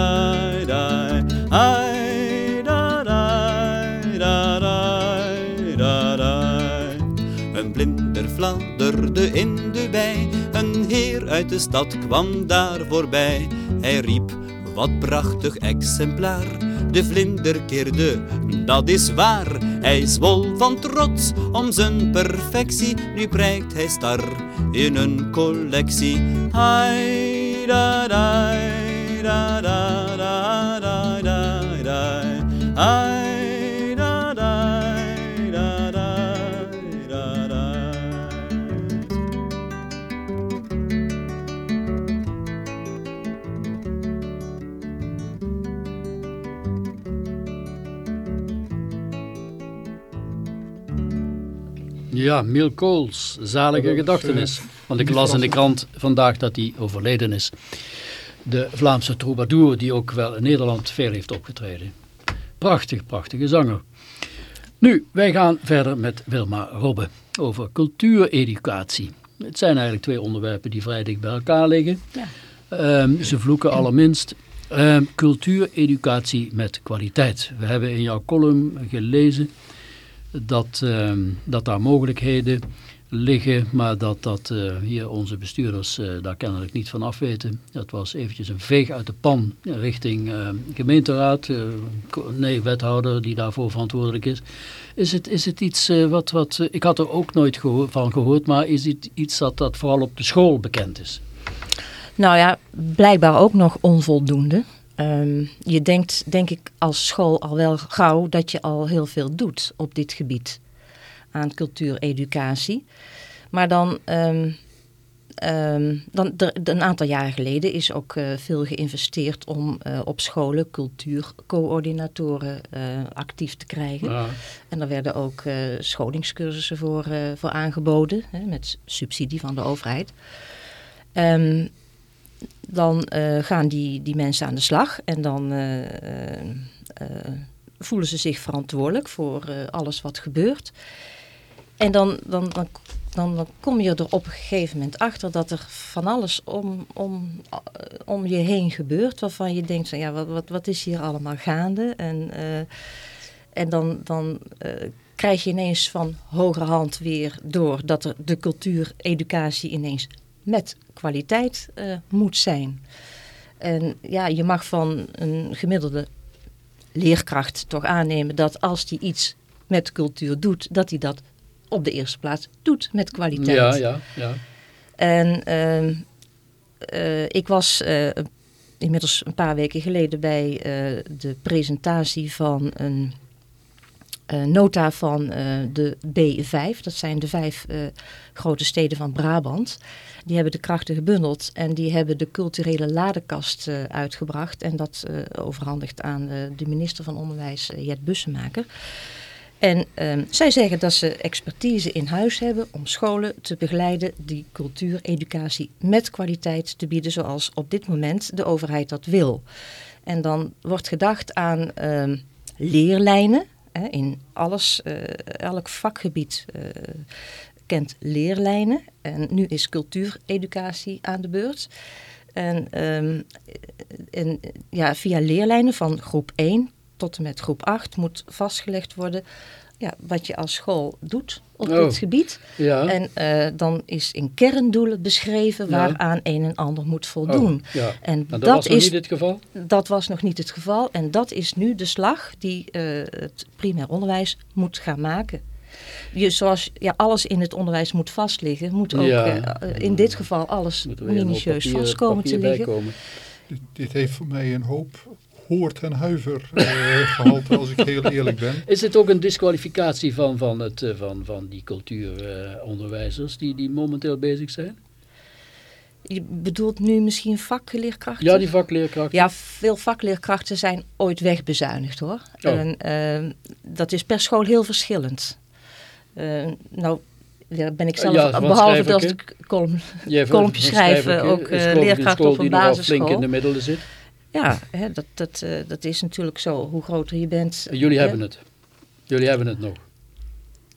in de wei, een heer uit de stad kwam daar voorbij. Hij riep, wat prachtig exemplaar, de vlinder keerde, dat is waar. Hij zwol van trots om zijn perfectie, nu prijkt hij star in een collectie. Hai, da, da, da, Ja, Miel Kools, zalige gedachtenis. Want ik las in de krant vandaag dat hij overleden is. De Vlaamse troubadour die ook wel in Nederland veel heeft opgetreden. Prachtig, prachtige zanger. Nu, wij gaan verder met Wilma Robbe over cultuureducatie. Het zijn eigenlijk twee onderwerpen die vrij dicht bij elkaar liggen. Ja. Ehm, ze vloeken allerminst. Ehm, cultuureducatie met kwaliteit. We hebben in jouw column gelezen dat, ehm, dat daar mogelijkheden liggen, maar dat, dat eh, hier onze bestuurders eh, daar kennelijk niet van af weten. Dat was eventjes een veeg uit de pan richting eh, gemeenteraad, eh, nee, wethouder die daarvoor verantwoordelijk is. Is het, is het iets wat, wat ik had er ook nooit van gehoord, maar is het iets dat, dat vooral op de school bekend is? Nou ja, blijkbaar ook nog onvoldoende. Ehm, je denkt, denk ik, als school al wel gauw dat je al heel veel doet op dit gebied aan cultuureducatie. Maar dan ehm, ehm, dan, een aantal jaren geleden is ook uh, veel geïnvesteerd om uh, op scholen cultuurcoördinatoren uh, actief te krijgen. Ja. En daar werden ook scholingscursussen voor, voor aangeboden, hè, met subsidie van de overheid. Um, dan gaan die, die mensen aan de slag en dan voelen ze zich verantwoordelijk voor alles wat gebeurt. En dan, dan, dan dan, kom je er op een gegeven moment achter dat er van alles om, om, eh, om je heen gebeurt. Waarvan je denkt, van, ja, wat, wat, wat is hier allemaal gaande? En, en dan, dan krijg je ineens van hand weer door dat er de cultuureducatie ineens met kwaliteit uh, moet zijn. En ja, je mag van een gemiddelde leerkracht toch aannemen dat als die iets met cultuur doet, dat hij dat op de eerste plaats doet met kwaliteit. Ja, ja, ja. En uh, uh, ik was uh, inmiddels een paar weken geleden bij eh, de presentatie van een nota van de B5. Dat zijn de vijf grote steden van Brabant. Die hebben de krachten gebundeld en die hebben de culturele ladekast uitgebracht. En dat overhandigd aan de minister van Onderwijs, Jet Bussemaker. En ehm, zij zeggen dat ze expertise in huis hebben om scholen te begeleiden die cultuureducatie met kwaliteit te bieden zoals op dit moment de overheid dat wil. En dan wordt gedacht aan ehm, leerlijnen in alles, uh, elk vakgebied uh, kent leerlijnen. En nu is cultuureducatie aan de beurt. En, um, en ja, via leerlijnen van groep 1 tot en met groep 8 moet vastgelegd worden ja, wat je als school doet op oh, dit gebied. Ja. En uh, dan is in kerndoelen beschreven waaraan een en ander moet voldoen. Oh, ja. En dat, dat, was is, niet het geval? Dat was nog niet het geval. En dat is nu de slag die uh, het primair onderwijs moet gaan maken. Je, zoals ja, alles in het onderwijs moet vastliggen, moet ook ja. uh, in dit geval alles minutieus vast komen te liggen. Dit, dit heeft voor mij een hoop hoort en huiver uh, gehalte, als ik heel eerlijk ben. Is het ook een disqualificatie van, van, het, uh, van, van die cultuuronderwijzers uh, die, die momenteel bezig zijn? Je bedoelt nu misschien vakleerkrachten? Ja, die vakleerkrachten. Ja, veel vakleerkrachten zijn ooit wegbezuinigd hoor. Oh. En, ehm, dat is per school heel verschillend. nou, ben ik zelf, ja, behalve dat ik column, kolompjes schrijven, ook leerkracht op een basisschool. flink in de middelen zit. Ja, hè, dat, dat, uh, dat is natuurlijk zo. Hoe groter je bent. Jullie hebben het. Jullie hebben het nog.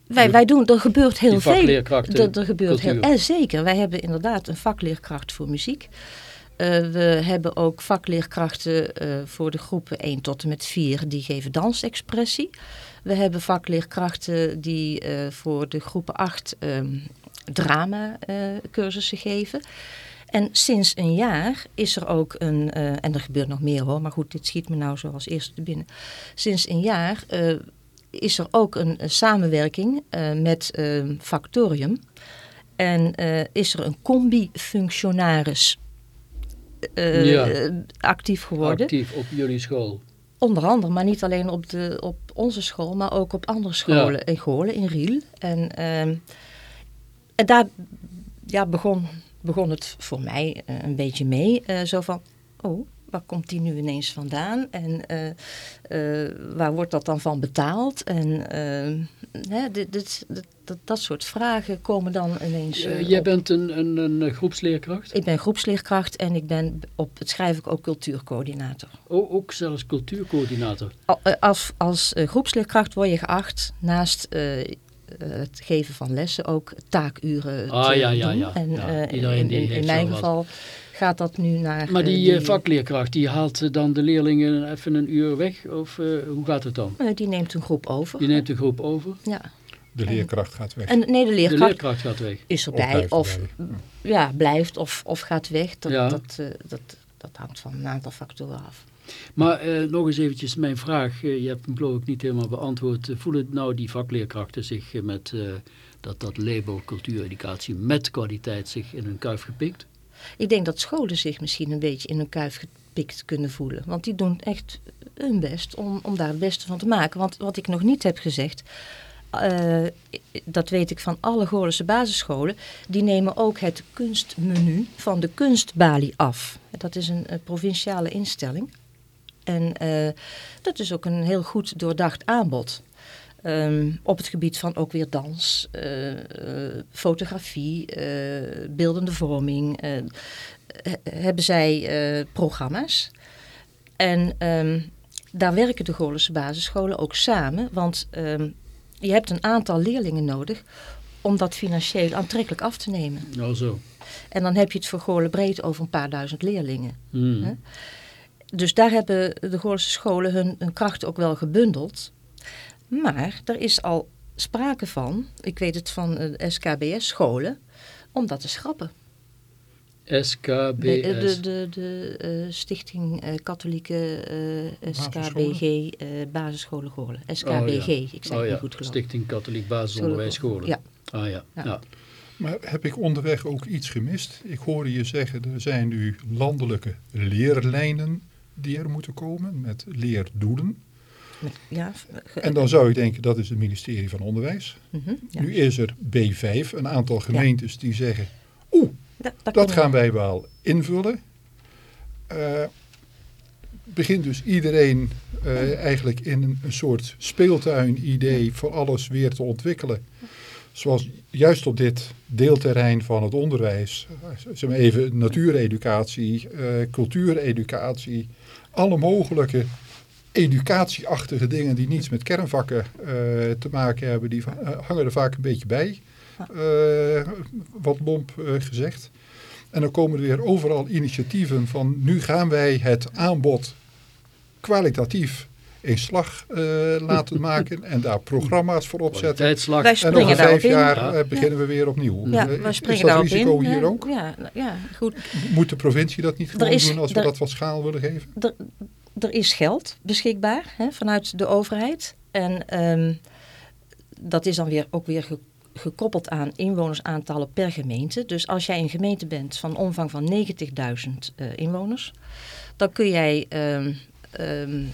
Wij, wij doen, er gebeurt heel veel. Er, er gebeurt heel, en zeker, wij hebben inderdaad een vakleerkracht voor muziek. Uh, we hebben ook vakleerkrachten uh, voor de groepen 1 tot en met 4 die geven dansexpressie. We hebben vakleerkrachten die uh, voor de groepen 8 um, drama cursussen geven. En sinds een jaar is er ook een, uh, en er gebeurt nog meer hoor, maar goed, dit schiet me nou zo als eerste te binnen. Sinds een jaar uh, is er ook een, samenwerking uh, met Factorium. En is er een combi-functionaris ja. actief geworden. Actief op jullie school. Onder andere, maar niet alleen op, de, op onze school, maar ook op andere scholen ja. in Goorlen, in Riel. En, ehm, en daar ja, begon begon het voor mij uh, een beetje mee. Uh, zo van, oh, waar komt die nu ineens vandaan? En uh, waar wordt dat dan van betaald? En hè, dit, dit, dit, dat, dat soort vragen komen dan ineens Jij bent een, een, een, groepsleerkracht? Ik ben groepsleerkracht en ik ben op het schrijf ik ook cultuurcoördinator. Oh, ook zelfs cultuurcoördinator? Als, als groepsleerkracht word je geacht naast het geven van lessen ook taakuren ah, te ja, ja, doen. Ja, en ja. Uh, in, in, in mijn geval gaat dat nu naar... Maar die, uh, die vakleerkracht, die haalt dan de leerlingen even een uur weg? Of uh, hoe gaat het dan? die neemt een groep over. Die neemt een groep over? Ja. De leerkracht gaat weg. En, nee, de leerkracht, de leerkracht gaat weg. Is erbij of, of ja, blijft of, of gaat weg. Dat, ja. dat, dat, dat hangt van een aantal factoren af. Maar uh, nog eens eventjes mijn vraag. Uh, je hebt hem geloof ik niet helemaal beantwoord. Uh, voelen nou die vakleerkrachten zich met dat, dat label cultuureducatie met kwaliteit zich in hun kuif gepikt? Ik denk dat scholen zich misschien een beetje in hun kuif gepikt kunnen voelen. Want die doen echt hun best om, om daar het beste van te maken. Want wat ik nog niet heb gezegd... dat weet ik van alle Goorlense basisscholen, die nemen ook het kunstmenu van de kunstbalie af. Dat is een provinciale instelling. En uh, dat is ook een heel goed doordacht aanbod. Um, op het gebied van ook weer dans, uh, fotografie, beeldende vorming, hebben zij programma's. En um, daar werken de Goorlense basisscholen ook samen, want um, je hebt een aantal leerlingen nodig om dat financieel aantrekkelijk af te nemen. Nou zo. En dan heb je het voor Goorlen breed over een paar duizend leerlingen. Hmm. Dus daar hebben de Goorlense scholen hun, hun krachten ook wel gebundeld. Maar er is al sprake van, ik weet het van de SKBS-scholen, om dat te schrappen. SKBS? De, de, de, uh, Stichting uh, Katholieke uh, SKBG Basisscholen Goorlen. SKBG, oh, ja. ik zeg oh, niet ja. goed geloof. Stichting Katholiek Basisonderwijs Goorlen. Ja. Ah ja. ja. ja. Maar heb ik onderweg ook iets gemist? Ik hoorde je zeggen, er zijn nu landelijke leerlijnen die er moeten komen met leerdoelen. Ja, en dan zou je denken, dat is het ministerie van Onderwijs. Mm -hmm, ja. Nu is er B5, een aantal gemeentes ja. die zeggen... oeh, dat, dat, dat gaan wij wel invullen. Uh, begint dus iedereen uh, eigenlijk in een, een soort speeltuin-idee voor alles weer te ontwikkelen. Zoals juist op dit deelterrein van het onderwijs, zeg maar even natuureducatie, uh, cultuureducatie, alle mogelijke educatieachtige dingen die niets met kernvakken uh, te maken hebben, die uh, hangen er vaak een beetje bij. Uh, wat lomp gezegd. En dan komen er weer overal initiatieven van nu gaan wij het aanbod kwalitatief in slag laten maken en daar programma's voor opzetten. En over vijf jaar ja. beginnen we weer opnieuw. Ja, we is dat risico in. hier ook? Ja, ja, goed. Moet de provincie dat niet gewoon is, doen als we er, dat wat schaal willen geven? Er, er is geld beschikbaar hè, vanuit de overheid. En um, dat is dan weer ook weer ge gekoppeld aan inwonersaantallen per gemeente. Dus als jij een gemeente bent van omvang van 90.000 uh, inwoners, dan kun jij um, um,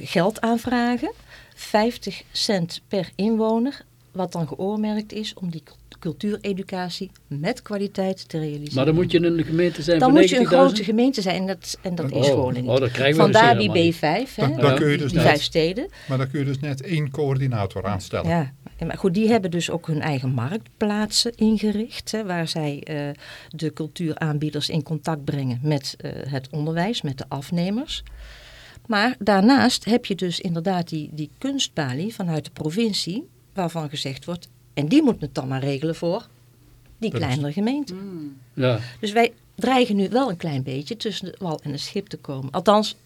geld aanvragen, 50 cent per inwoner, wat dan geoormerkt is om die cultuureducatie met kwaliteit te realiseren. Maar dan moet je een gemeente zijn dan van 90.000? moet je een grote gemeente zijn en dat, en dat oh, is gewoon niet. Oh, dat krijgen we Vandaar dus die B5, hè, dan, dan kun je dus die net, vijf steden. Maar dan kun je dus net één coördinator aanstellen. Ja, maar goed, die hebben dus ook hun eigen marktplaatsen ingericht, hè, waar zij uh, de cultuuraanbieders in contact brengen met uh, het onderwijs, met de afnemers. Maar daarnaast heb je dus inderdaad die, die kunstbalie vanuit de provincie, waarvan gezegd wordt, en die moet het dan maar regelen voor die Dat kleinere is- gemeente. Ja. Dus wij dreigen nu wel een klein beetje tussen de wal en het schip te komen. Althans,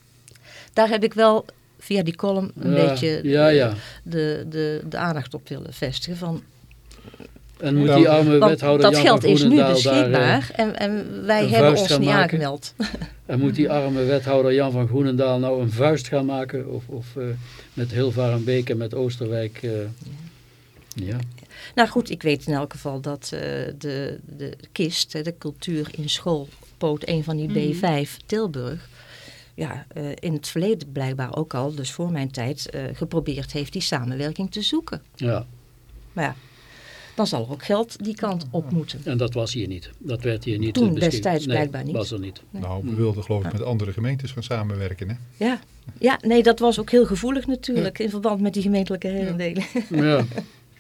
daar heb ik wel via die column een Ja, beetje ja, ja. De, de, de aandacht op willen vestigen. Van, En moet Ja, die arme want wethouder dat Jan geld van is nu Groenendaal daar, eh, beschikbaar en, en wij hebben ons niet maken? aangemeld. En moet die arme wethouder Jan van Groenendaal nou een vuist gaan maken? Of, of eh, met Hilvarenbeek en met Oosterwijk? eh, ja. Nou goed, ik weet in elk geval dat eh, de, de kist, hè, de cultuur in school, poot een van die B5 Tilburg, ja, eh, in het verleden blijkbaar ook al, dus voor mijn tijd, eh, geprobeerd heeft die samenwerking te zoeken. ja, Maar ja, dan zal er ook geld die kant op moeten. en dat was hier niet. Dat werd hier niet Toen eh, beschikbaar. destijds Nee, blijkbaar niet. was er niet. Nou, we wilden geloof ik met andere gemeentes gaan samenwerken. Hè? Ja. ja, nee, dat was ook heel gevoelig natuurlijk in verband met die gemeentelijke herendeling. Ja.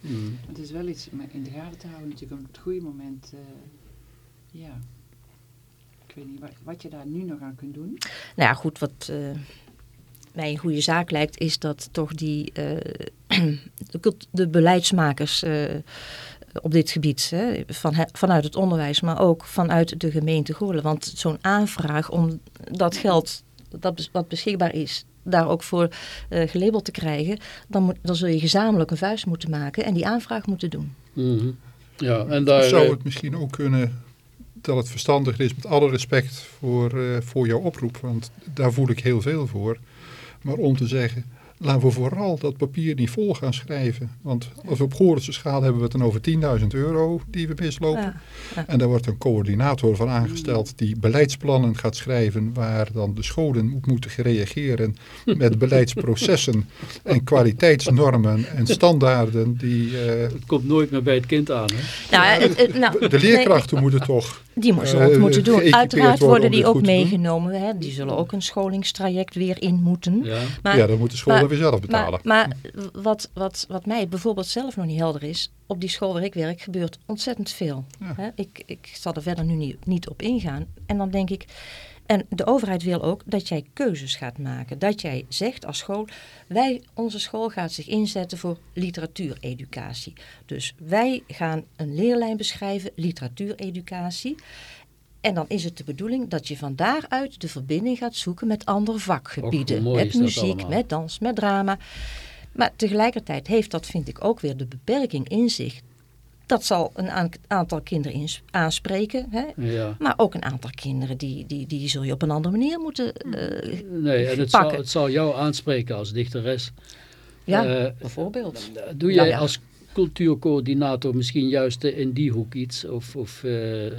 Mm. Het is wel iets om in de gaten te houden natuurlijk op het goede moment. eh, ja. Ik weet niet wat, wat je daar nu nog aan kunt doen. Nou ja, goed, wat eh, mij een goede zaak lijkt, is dat toch die eh, de, beleidsmakers eh, op dit gebied, hè, van, vanuit het onderwijs, maar ook vanuit de gemeente Goorlen. Want zo'n aanvraag om dat geld dat wat beschikbaar is, daar ook voor eh, gelabeld te krijgen, dan, moet, dan zul je gezamenlijk een vuist moeten maken en die aanvraag moeten doen. Mhm. Ja, en daar... Zou het misschien ook kunnen dat het verstandiger is, met alle respect voor, eh, voor jouw oproep, want daar voel ik heel veel voor. Maar om te zeggen, laten we vooral dat papier niet vol gaan schrijven. Want als we op Goorlense schaal hebben we het dan over 10.000 euro die we mislopen. En daar wordt een coördinator van aangesteld die beleidsplannen gaat schrijven waar dan de scholen op moeten reageren met beleidsprocessen en kwaliteitsnormen en standaarden. Die, uh, het komt nooit meer bij het kind aan. Hè? Nou, nou, de leerkrachten moeten toch die zullen het moeten doen. Uiteraard worden die ook meegenomen. Hè. Die zullen ook een scholingstraject weer in moeten. Ja, maar, ja dan moeten scholen weer zelf betalen. Maar, maar, wat, wat, wat mij bijvoorbeeld zelf nog niet helder is... op die school waar ik werk gebeurt ontzettend veel. Hè. Ik, ik zal er verder nu niet, niet op ingaan. En dan denk ik... En de overheid wil ook dat jij keuzes gaat maken. Dat jij zegt als school, wij, onze school gaat zich inzetten voor literatuureducatie. Dus wij gaan een leerlijn beschrijven, literatuureducatie. En dan is het de bedoeling dat je van daaruit de verbinding gaat zoeken met andere vakgebieden. met muziek, met dans, met drama. Maar tegelijkertijd heeft dat, vind ik, ook weer de beperking in zich dat zal een aantal kinderen aanspreken. Hè? Ja. Maar ook een aantal kinderen die, die, die zul je op een andere manier moeten uh, Nee, en het zal, het zal jou aanspreken als dichteres. Ja, uh, bijvoorbeeld. Doe jij als cultuurcoördinator misschien juist in die hoek iets? Of, of uh,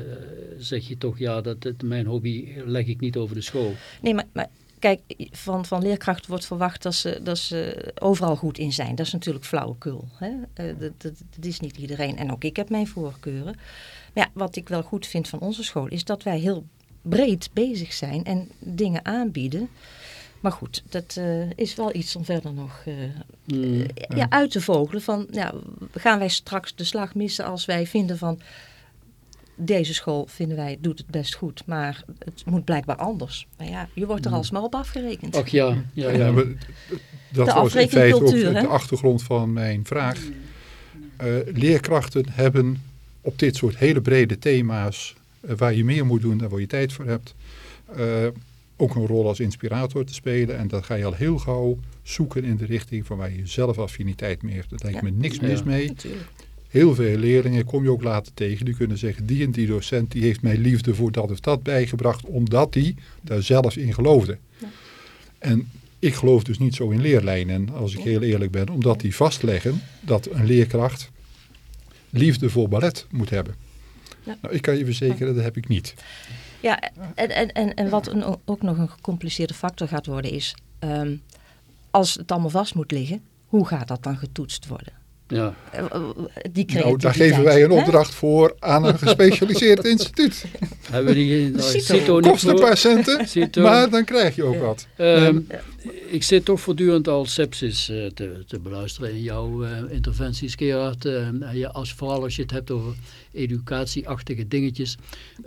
zeg je toch, ja, dat, mijn hobby leg ik niet over de school? Nee, maar, maar Kijk, van, van leerkrachten wordt verwacht dat ze, dat ze overal goed in zijn. Dat is natuurlijk flauwekul. Hè? Uh, dat, dat, dat, is niet iedereen. En ook ik heb mijn voorkeuren. Maar ja, wat ik wel goed vind van onze school... is dat wij heel breed bezig zijn en dingen aanbieden. Maar goed, dat uh, is wel iets om verder nog uh, ja, uit te vogelen. Van, ja, gaan wij straks de slag missen als wij vinden van deze school vinden wij doet het best goed, maar het moet blijkbaar anders. Maar ja, je wordt er hmm. alsmaar op afgerekend. Ach ja, ja, ja. dat de was in feite ook de achtergrond van mijn vraag. Uh, leerkrachten hebben op dit soort hele brede thema's, uh, waar je meer moet doen dan waar je tijd voor hebt, uh, ook een rol als inspirator te spelen. En dat ga je al heel gauw zoeken in de richting van waar je zelf affiniteit mee hebt. Daar lijkt me niks mis mee. Natuurlijk heel veel leerlingen kom je ook later tegen. Die kunnen zeggen, die en die docent die heeft mij liefde voor dat of dat bijgebracht. Omdat die daar zelf in geloofde. Ja. En ik geloof dus niet zo in leerlijnen, als ik heel eerlijk ben. Omdat die vastleggen dat een leerkracht liefde voor ballet moet hebben. Ja. Nou, ik kan je verzekeren, dat heb ik niet. Ja, en, en, en wat een, ook nog een gecompliceerde factor gaat worden is... Ehm, als het allemaal vast moet liggen, hoe gaat dat dan getoetst worden? Ja. Eh, eh, die nou, daar geven wij een opdracht voor aan een gespecialiseerd instituut. Hebben we die nou, Kost een paar centen, maar dan krijg je ook wat. Um, ik zit toch voortdurend al sepsis uh, te, te, beluisteren in jouw uh, interventies, Gerard. Uh, ja, als, vooral als je het hebt over educatieachtige dingetjes.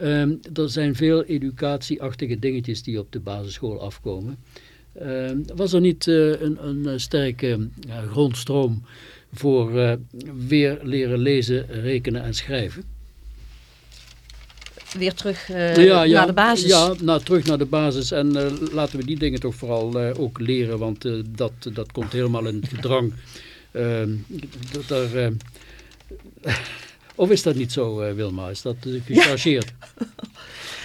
Um, er zijn veel educatieachtige dingetjes die op de basisschool afkomen. Um, was er niet een, een sterke grondstroom voor uh, weer leren lezen, rekenen en schrijven. Weer terug uh, ja, ja, naar de basis. Ja, nou, terug naar de basis. En uh, laten we die dingen toch vooral ook leren, want dat, dat komt helemaal in het gedrang. Ehm, daar, of is dat niet zo, Wilma? Is dat gechargeerd?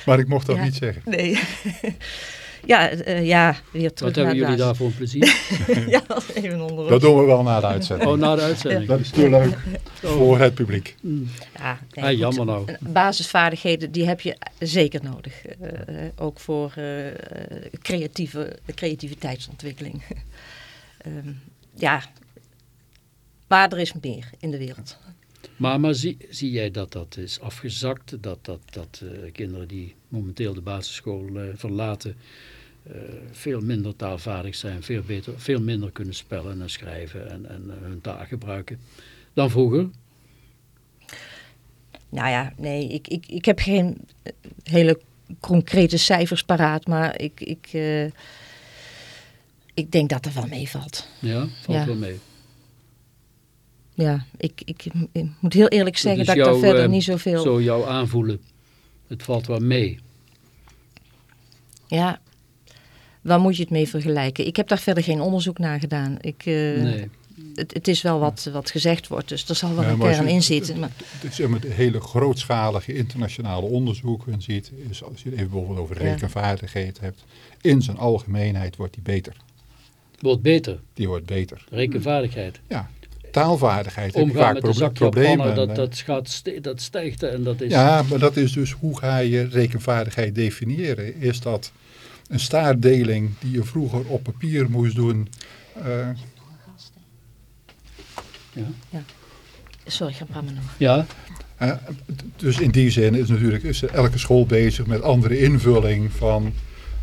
Maar ik mocht dat niet zeggen. Nee. Ja, uh, ja weer terug Wat hebben jullie daar voor een plezier? ja, dat even onder Dat doen we wel na de uitzending. Oh, na de uitzending. Dat is te leuk oh. voor het publiek. Mm. Ja, nee, ah, jammer nou. Basisvaardigheden, die heb je zeker nodig. Uh, ook voor uh, creatieve, creativiteitsontwikkeling. um, ja, maar er is meer in de wereld. Maar, maar zie, zie jij dat dat is afgezakt? Dat, dat, dat uh, kinderen die momenteel de basisschool uh, verlaten uh, veel minder taalvaardig zijn, veel, beter, veel minder kunnen spellen en schrijven en, en hun taal gebruiken dan vroeger? Nou ja, nee, ik, ik, ik heb geen hele concrete cijfers paraat, maar ik, ik, ik denk dat er wel meevalt. Ja, valt ja. wel mee ja, ik, ik, moet heel eerlijk zeggen dat, ik daar verder uh, niet zoveel... Zo jou aanvoelen, het valt wel mee. Ja, waar moet je het mee vergelijken? Ik heb daar verder geen onderzoek naar gedaan. Ik, uh, nee. het, het, is wel wat, wat gezegd wordt, dus er zal wel een kern in zitten. Maar... Het is met hele grootschalige internationale onderzoeken ziet, is als je het even bijvoorbeeld over rekenvaardigheid hebt, in zijn algemeenheid wordt die beter. Wordt beter. Die wordt beter. Rekenvaardigheid. Ja, taalvaardigheid. Omgaan vaak met de proble- problemen. Dat, eh, dat, gaat, ste- dat stijgt en dat is... Ja, maar dat is dus hoe ga je rekenvaardigheid definiëren? Is dat een staartdeling die je vroeger op papier moest doen? eh, Sorry, ga maar nog. Ja, eh, dus in die zin is natuurlijk is elke school bezig met andere invulling van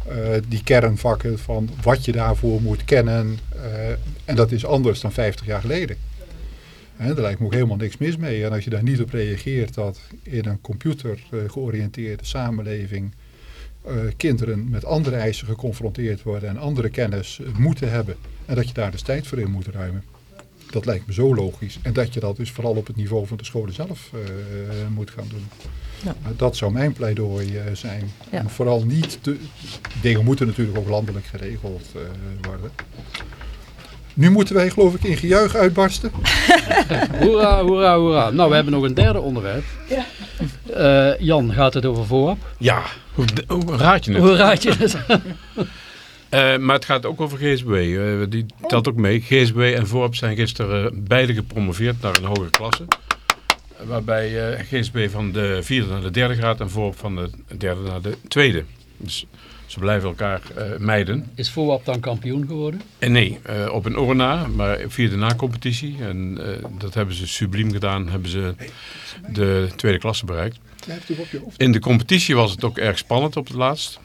eh, die kernvakken, van wat je daarvoor moet kennen. eh, en dat is anders dan 50 jaar geleden. Hè, daar lijkt me ook helemaal niks mis mee. En als je daar niet op reageert dat in een computer georiënteerde samenleving eh, kinderen met andere eisen geconfronteerd worden en andere kennis eh, moeten hebben. En dat je daar dus tijd voor in moet ruimen. Dat lijkt me zo logisch. En dat je dat dus vooral op het niveau van de scholen zelf eh, moet gaan doen. Ja. Maar dat zou mijn pleidooi eh, zijn. Ja. En vooral niet, te, dingen moeten natuurlijk ook landelijk geregeld eh, worden. Nu moeten wij geloof ik in gejuich uitbarsten. hoera, hoera, hoera. Nou, we hebben nog een derde onderwerp. Eh, Jan, gaat het over voorop? Ja, hoe, hoe raad je het? Hoe raad je het? Eh, maar het gaat ook over GSB. eh, die telt ook mee. GSB en Voorop zijn gisteren eh, beide gepromoveerd naar een hogere klasse. Waarbij GSB van de vierde naar de derde gaat en Voorop van de derde naar de tweede. Dus ze blijven elkaar eh, mijden. Is voorop dan kampioen geworden? En nee, eh, op een oor na, maar via de na-competitie. En eh, dat hebben ze subliem gedaan, hebben ze de tweede klasse bereikt. In de competitie was het ook erg spannend op het laatst.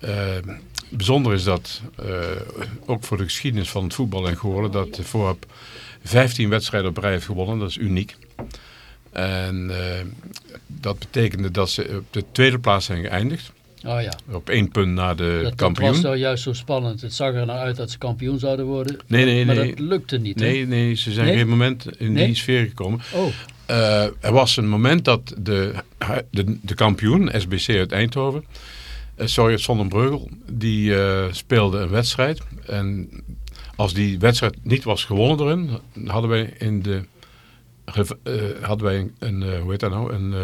Eh, bijzonder is dat, eh, ook voor de geschiedenis van het voetbal in Goorlen, dat de Voorop 15 wedstrijden op rij heeft gewonnen. Dat is uniek. En eh, dat betekende dat ze op de tweede plaats zijn geëindigd. Oh ja, Op één punt na de dat, dat kampioen. was nou juist zo spannend. Het zag er nou uit dat ze kampioen zouden worden. Nee, nee, maar nee. dat lukte niet. Nee, nee, ze zijn Nee? geen moment in Nee? die sfeer gekomen. Oh, Eh, er was een moment dat de, de, de kampioen, SBC uit Eindhoven, eh, sorry, het Zonnebreugel, die eh, speelde een wedstrijd. En als die wedstrijd niet was gewonnen door hen, hadden wij in de hadden wij een, een, hoe heet dat nou, een,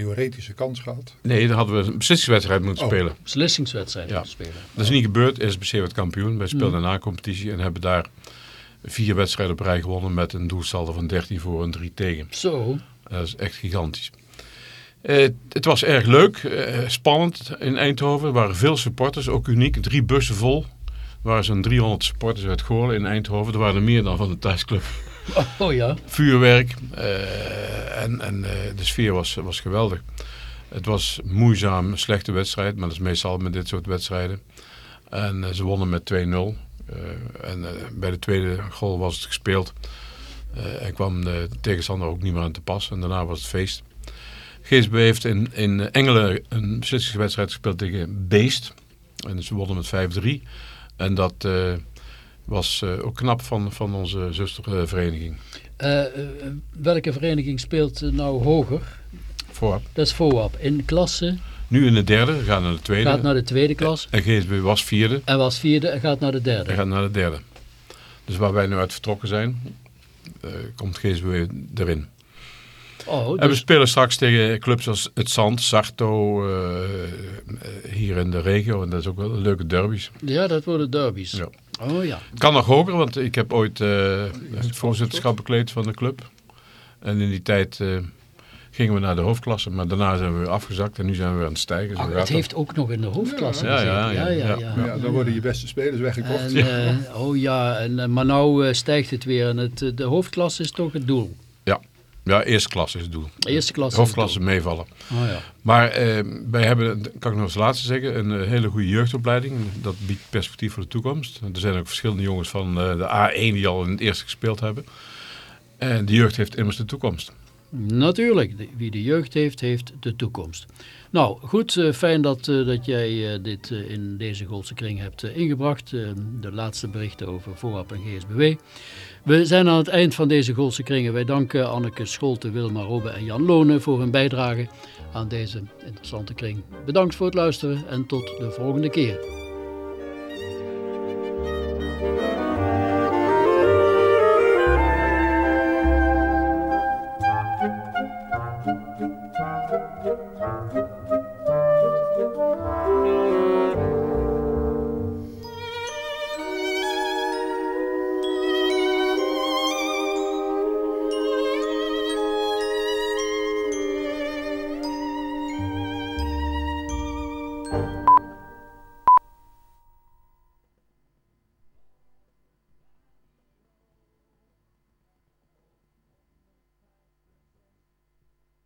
Theoretische kans gehad. nee, dan hadden we een beslissingswedstrijd moeten Oh. spelen. beslissingswedstrijd Ja. spelen. Dat is niet gebeurd. SBC werd kampioen. Wij speelden Mm. een na-competitie en hebben daar vier wedstrijden op rij gewonnen met een doelsaldo van 13 voor en 3 tegen. Zo, Dat is echt gigantisch. Eh, het was erg leuk, eh, spannend in Eindhoven. Er waren veel supporters, ook uniek. Drie bussen vol. Er waren zo'n 300 supporters uit Goorlen in Eindhoven. Er waren er meer dan van de thuisclub. oh ja. Vuurwerk eh, en, en eh, de sfeer was, was geweldig. Het was moeizaam, een slechte wedstrijd, maar dat is meestal met dit soort wedstrijden. En eh, ze wonnen met 2-0. Eh, en bij de tweede goal was het gespeeld. En kwam de tegenstander ook niet meer aan te pas. En daarna was het feest. GSB heeft in, in Engelen een beslissingswedstrijd gespeeld tegen Beest. En ze wonnen met 5-3. En dat was eh, ook knap van, van onze zustervereniging. Eh, eh, welke vereniging speelt nou hoger? Voorop. Dat is voorop. In klasse Nu in de derde, we gaan naar de tweede. gaat naar de tweede klas. En GSB was vierde En was vierde en gaat naar de derde. en gaat naar de derde. Dus waar wij nu uit vertrokken zijn, komt GSB erin. Oh, En we dus, spelen straks tegen clubs als Het Zand, Sarto, hier in de regio. En dat is ook wel een leuke derbies. ja, dat worden derbies. Ja. Oh ja. Het kan nog hoger, want ik heb ooit eh, het voorzitterschap bekleed van de club. En in die tijd eh, gingen we naar de hoofdklasse, maar daarna zijn we weer afgezakt en nu zijn we weer aan het stijgen. Zo Ach, het dat. heeft ook nog in de hoofdklasse Ja, gezeten. ja, ja, ja, ja. ja. Maar ja, dan worden je beste spelers weggekocht. En, eh, oh ja, en, maar nou stijgt het weer. En het, de hoofdklasse is toch het doel. Ja, eerste klasse is het doel. Eerste het hoofdklasse meevallen. Oh ja. Maar eh, wij hebben, kan ik nog als laatste zeggen, een eh, hele goede jeugdopleiding. Dat biedt perspectief voor de toekomst. Er zijn ook verschillende jongens van eh, de A1 die al in het eerste gespeeld hebben. En de jeugd heeft immers de toekomst. Natuurlijk, wie de jeugd heeft, heeft de toekomst. Nou, goed, fijn dat, dat jij dit in deze Goldse kring hebt ingebracht. De laatste berichten over Voorap en GSBW. We zijn aan het eind van deze Goldse kringen. Wij danken Anneke Scholte, Wilma Robbe en Jan Lonen voor hun bijdrage aan deze interessante kring. Bedankt voor het luisteren en tot de volgende keer.